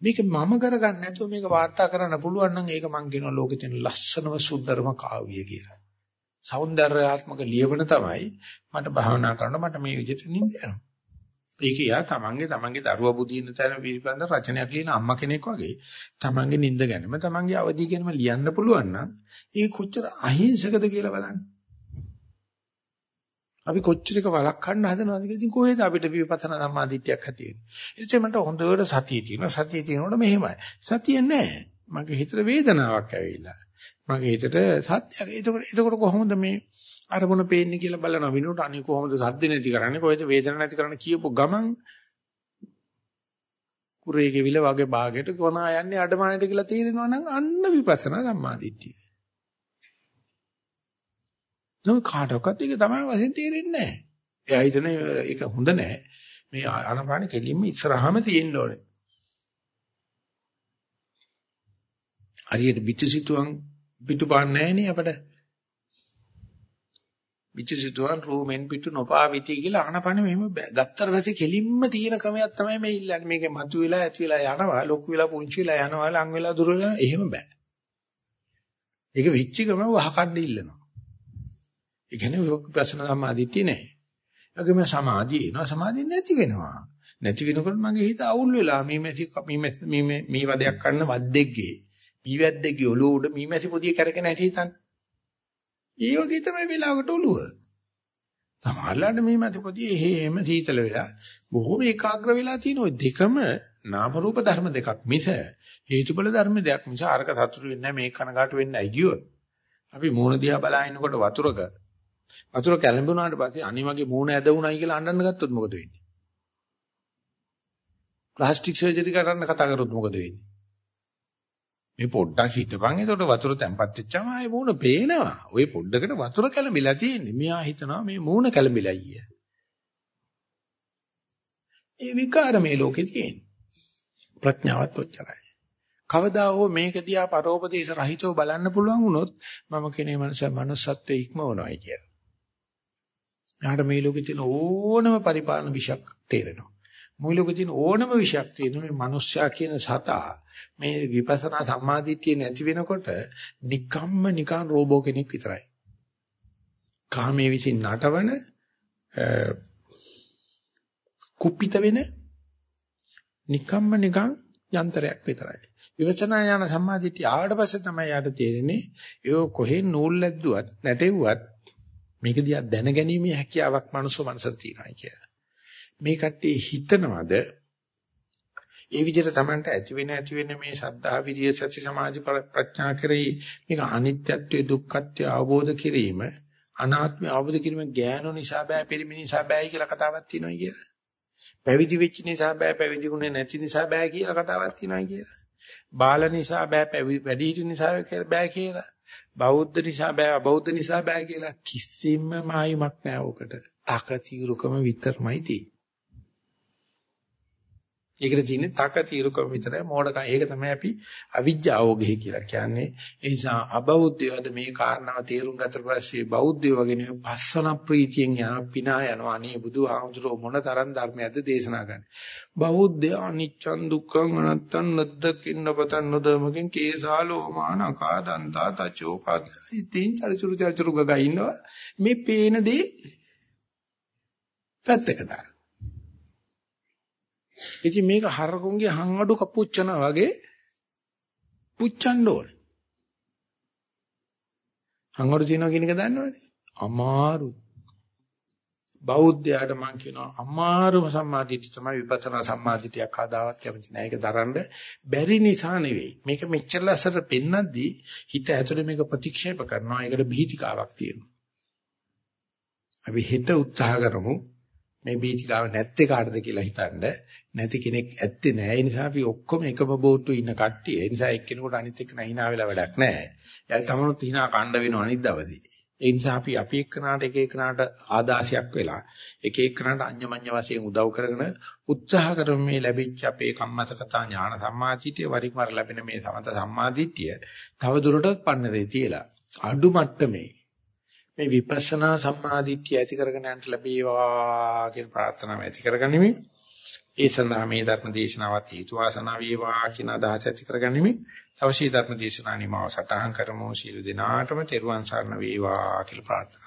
මේක මම කරගන්න නැතුව මේක වාර්තා කරන්න පුළුවන් නම් ඒක මං කියනවා ලෝකේ තියෙන ලස්සනම සුන්දරම කාව්‍ය කියලා. సౌందర్యాత్మක ලියවන තමයි මට භාවනා කරනකොට මට මේ විදිහට නිින්ද යනවා. ඒක යා තමන්ගේ තමන්ගේ දරුවා බුදින්න තැන පිළිබඳ රචනයක් ලියන අම්මා කෙනෙක් වගේ තමන්ගේ නිින්ද ගැනීම තමන්ගේ අවදි ගැනීම ලියන්න පුළුවන් නම් ඒ කොච්චර අහිංසකද කියලා බලන්න. අපි කොච්චර එක වළක්වන්න හදනවද කියලා ඉතින් කොහෙද අපිට විපස්සනා සම්මාදිටියක් ඇති වෙන්නේ. ඉතින් මට හොඳට සතිය තියෙනවා. සතිය තියෙනකොට මෙහෙමයි. සතිය නැහැ. මගේ හිතට වේදනාවක් ඇවිල්ලා. මගේ හිතට සත්‍යයක්. එතකොට එතකොට කොහොමද මේ අරමුණ පේන්නේ කියලා බලනවා. විනෝඩ අනේ කොහොමද සද්ද නැති කරන්නේ? කොහෙද වේදනාවක් නැති කරන්නේ කියපු ගමන් කුරේ ගෙවිල වගේ භාගයට කොනා යන්නේ අඩමාණයට කියලා තේරෙනවා නම් අන්න විපස්සනා සම්මාදිට්ඨිය. නෝ කාටවත් ඒක තමයි වශයෙන් තේරෙන්නේ නැහැ. එයා හිතන ඒක හොඳ නැහැ. මේ ආනපාන කෙලින්ම ඉස්සරහම තියෙන්න ඕනේ. හරියට පිටුසිතුවම් පිටුපාන්නේ නැහැ නේ අපිට. පිටුසිතුවම් රූමෙන් පිටු නොපාවිති කියලා ආනපාන මෙහෙම ගත්තර පස්සේ කෙලින්ම තියෙන ක්‍රමයක් තමයි මේ ඉල්ලන්නේ. මේකේ මතු වෙලා ඇති වෙලා යනවා, ලොකු වෙලා පුංචි වෙලා යනවා, ලං වෙලා දුර වෙලා එහෙම බෑ. ඒක වෙච්ච ගම වහකණ්ඩ ඉල්ලනවා. ඒ කියන්නේ විපස්සනා සමාධිය නෑ. ඒගොම සමාධිය එනවා සමාධිය නැති වෙනවා. නැති වෙනකොට මගේ හිත අවුල් වෙලා මීමැසි මීමැ මී වදයක් ගන්න වද්දෙක්ගේ මී වැද්දෙක්ගේ ඔළුව උඩ මීමැසි පොදිය කරගෙන හිටි හිතන්න. ඒ වගේ තමයි වෙලාවකට ඔළුව. සමහරලාට මීමැසි පොදිය එහෙම සීතල වෙලා බොහොම ඒකාග්‍ර වෙලා තියෙන ওই දෙකම නාම රූප ධර්ම දෙකක් මිස හේතුඵල ධර්ම දෙකක් මිස අරක සතුරු වෙන්නේ නැහැ මේ කනගාටු වෙන්නේ නැහැ කියොත් අපි මූණ දිහා බලාගෙනකොට වතුරක වතුර කැළඹුණාට පස්සේ අනිවාර්යයෙන් මූණ ඇද වුණයි කියලා අඬන්න ගත්තොත් මොකද වෙන්නේ? ප්ලාස්ටික් සර්ජරි කරන්න කතා කරොත් මොකද වෙන්නේ? මේ පොඩ්ඩක් හිතපන් එතකොට වතුර තැම්පත් වෙච්චාම ආයේ මූණ පේනවා. ওই පොඩ්ඩකට වතුර කැළඹිලා තියෙන්නේ. මෙයා හිතනවා මේ මූණ කැළඹිලා අයිය. ඒ විකාර මේ ලෝකේ තියෙන. ප්‍රඥාවත් ඔච්චරයි. කවදා හෝ මේක දිහා පරෝපදේශ රහිතව බලන්න පුළුවන් වුණොත් මම කෙනේ මනස මනුස්සත්වයේ ඉක්මවනවායි කියලා. යාට මේ ලෝකේ තියෙන ඕනම පරිපාලන විෂයක් තේරෙනවා. මේ ලෝකේ තියෙන ඕනම විෂයක් තියෙන මේ මිනිස්සයා කියන සතා මේ විපස්සනා සම්මාදිට්ඨිය නැති වෙනකොට නිකම්ම නිකන් රෝබෝ කෙනෙක් විතරයි. කාමයේ විසින් නටවන කුප්පිත වෙන නිකම්ම නිකං යන්ත්‍රයක් විතරයි. විවචනා ඥාන සම්මාදිට්ඨිය ආවට පස්සේ තමයි යාට තේරෙන්නේ ඒ කොහෙන් නූල් ලැබ්දුවත් නැටෙව්වත් මේක දිහා දැනගැනීමේ හැකියාවක් මනුස්ස මනසට තියෙනවා කියලා. මේ කට්ටිය හිතනවද ඒ විදිහට Tamanට ඇති වෙන ඇති වෙන මේ ශ්‍රද්ධා විරිය සති සමාධි ප්‍රඥා කරේ මේක අනිත්‍යත්වයේ දුක්ඛත්වයේ අවබෝධ කිරීම අනාත්මය අවබෝධ කිරීම ඥාන නිසා බෑ පිරිමි නිසා බෑයි කියලා කතාවක් තියෙනවා කියලා. පැවිදි වෙච්ච නිසා බෑ පැවිදි ගුණ නැති නිසා බෑ කියලා කතාවක් තියෙනවා කියලා. බාල නිසා බෑ වැඩි හිටි නිසා බෑ කියලා. බෞද්ධ නිසා බෑ අබෞද්ධ නිසා බෑ කියලා කිසිම මායිමක් නෑ ඔකට. තක తీරුකම විතරමයි තියෙන්නේ. ඒකට තියෙන්නේ තක తీරුකම විතරයි මෝඩකම්. ඒක තමයි අපි අවිජ්ජාෝගය කියලා කියන්නේ. ඒ නිසා අබෞද්ධයෝද මේ කාරණාව තේරුම් ගත්තට පස්සේ බෞද්ධයෝ වගේ නෙවෙයි පස්සන ප්‍රීතියෙන් යන පිනා යනවා. අනේ බුදුහාමුදුරුවෝ මොන තරම් ධර්මයක්ද දේශනා කරන්නේ. බෞද්ධය අනිච්චන් දුක්ඛං අනත්තං නද්දකින්න පතන් නොදමකින් කේසාලෝමාන කාදන්තා තචෝපද. ඉතින් චරිචුරු චරිචුරු ගගා ඉන්නවා. මේ පේන දේ පැත්තක දාන්න. ඉතින් මේක හරකුන්ගේ හංගඩු කපුච්චනා වගේ පුච්චන්න ඕනේ. හංගඩු තියනවා කියන එක දන්නවනේ. අමාරු. බෞද්ධයාට මම කියනවා අමාරුම සම්මාදිටිය තමයි විපස්සනා සම්මාදිටියක් ආදාවත් කැමති නැහැ. ඒක දරන්න බැරි නිසා නෙවෙයි. මේක මෙච්චර ලස්සට පෙන්නද්දී හිත ඇතුලේ මේක ප්‍රතික්ෂේප කරනවා. ඒකට බීතිකාවක් තියෙනවා. අපි හිත උත්සාහ කරමු මේ බීතිකාව නැත්තේ කාටද කියලා හිතනද නැති කෙනෙක් ඇත්තේ නැහැ. ඒ නිසා අපි ඔක්කොම එකම බෝට්ටුවේ ඉන්න කට්ටිය. ඒ නිසා එක්කෙනෙකුට අනිත් එක්ක නැහිනා වෙලා වැඩක් නැහැ. එයාට තමනුත් hina කණ්ඩ වෙනව අනිත් දවසේ. ඒ නිසා අපි අපි එක්කනාට එක එකනාට ආදාසියක් වෙලා එක එකනාට අඤ්ඤමඤ්ඤ වශයෙන් උදව් කරගෙන උත්සාහ කරමු මේ ලැබිච්ච අපේ කම්මතකතා ඥාන සම්මාදිටිය වරින් වර ලැබෙන මේ සමත සම්මාදිටිය තව දුරටත් පන්නරේ තියලා අඩු මට්ටමේ මේ විපස්සනා සම්මාදිට්ඨිය ඇති කරගෙන යන්න ලැබේවා කියන ප්‍රාර්ථනාව ඇති කරගනිමි. ඒ සඳහා මේ ධර්ම දේශනාවත් හේතු වාසනා වේවා කියන අදහස ඇති කරගනිමි. අවශ්‍ය ධර්ම දේශනා නිමාව සටහන් කරමු. සීල දිනාටම තෙරුවන් සරණ වේවා කියලා ප්‍රාර්ථනා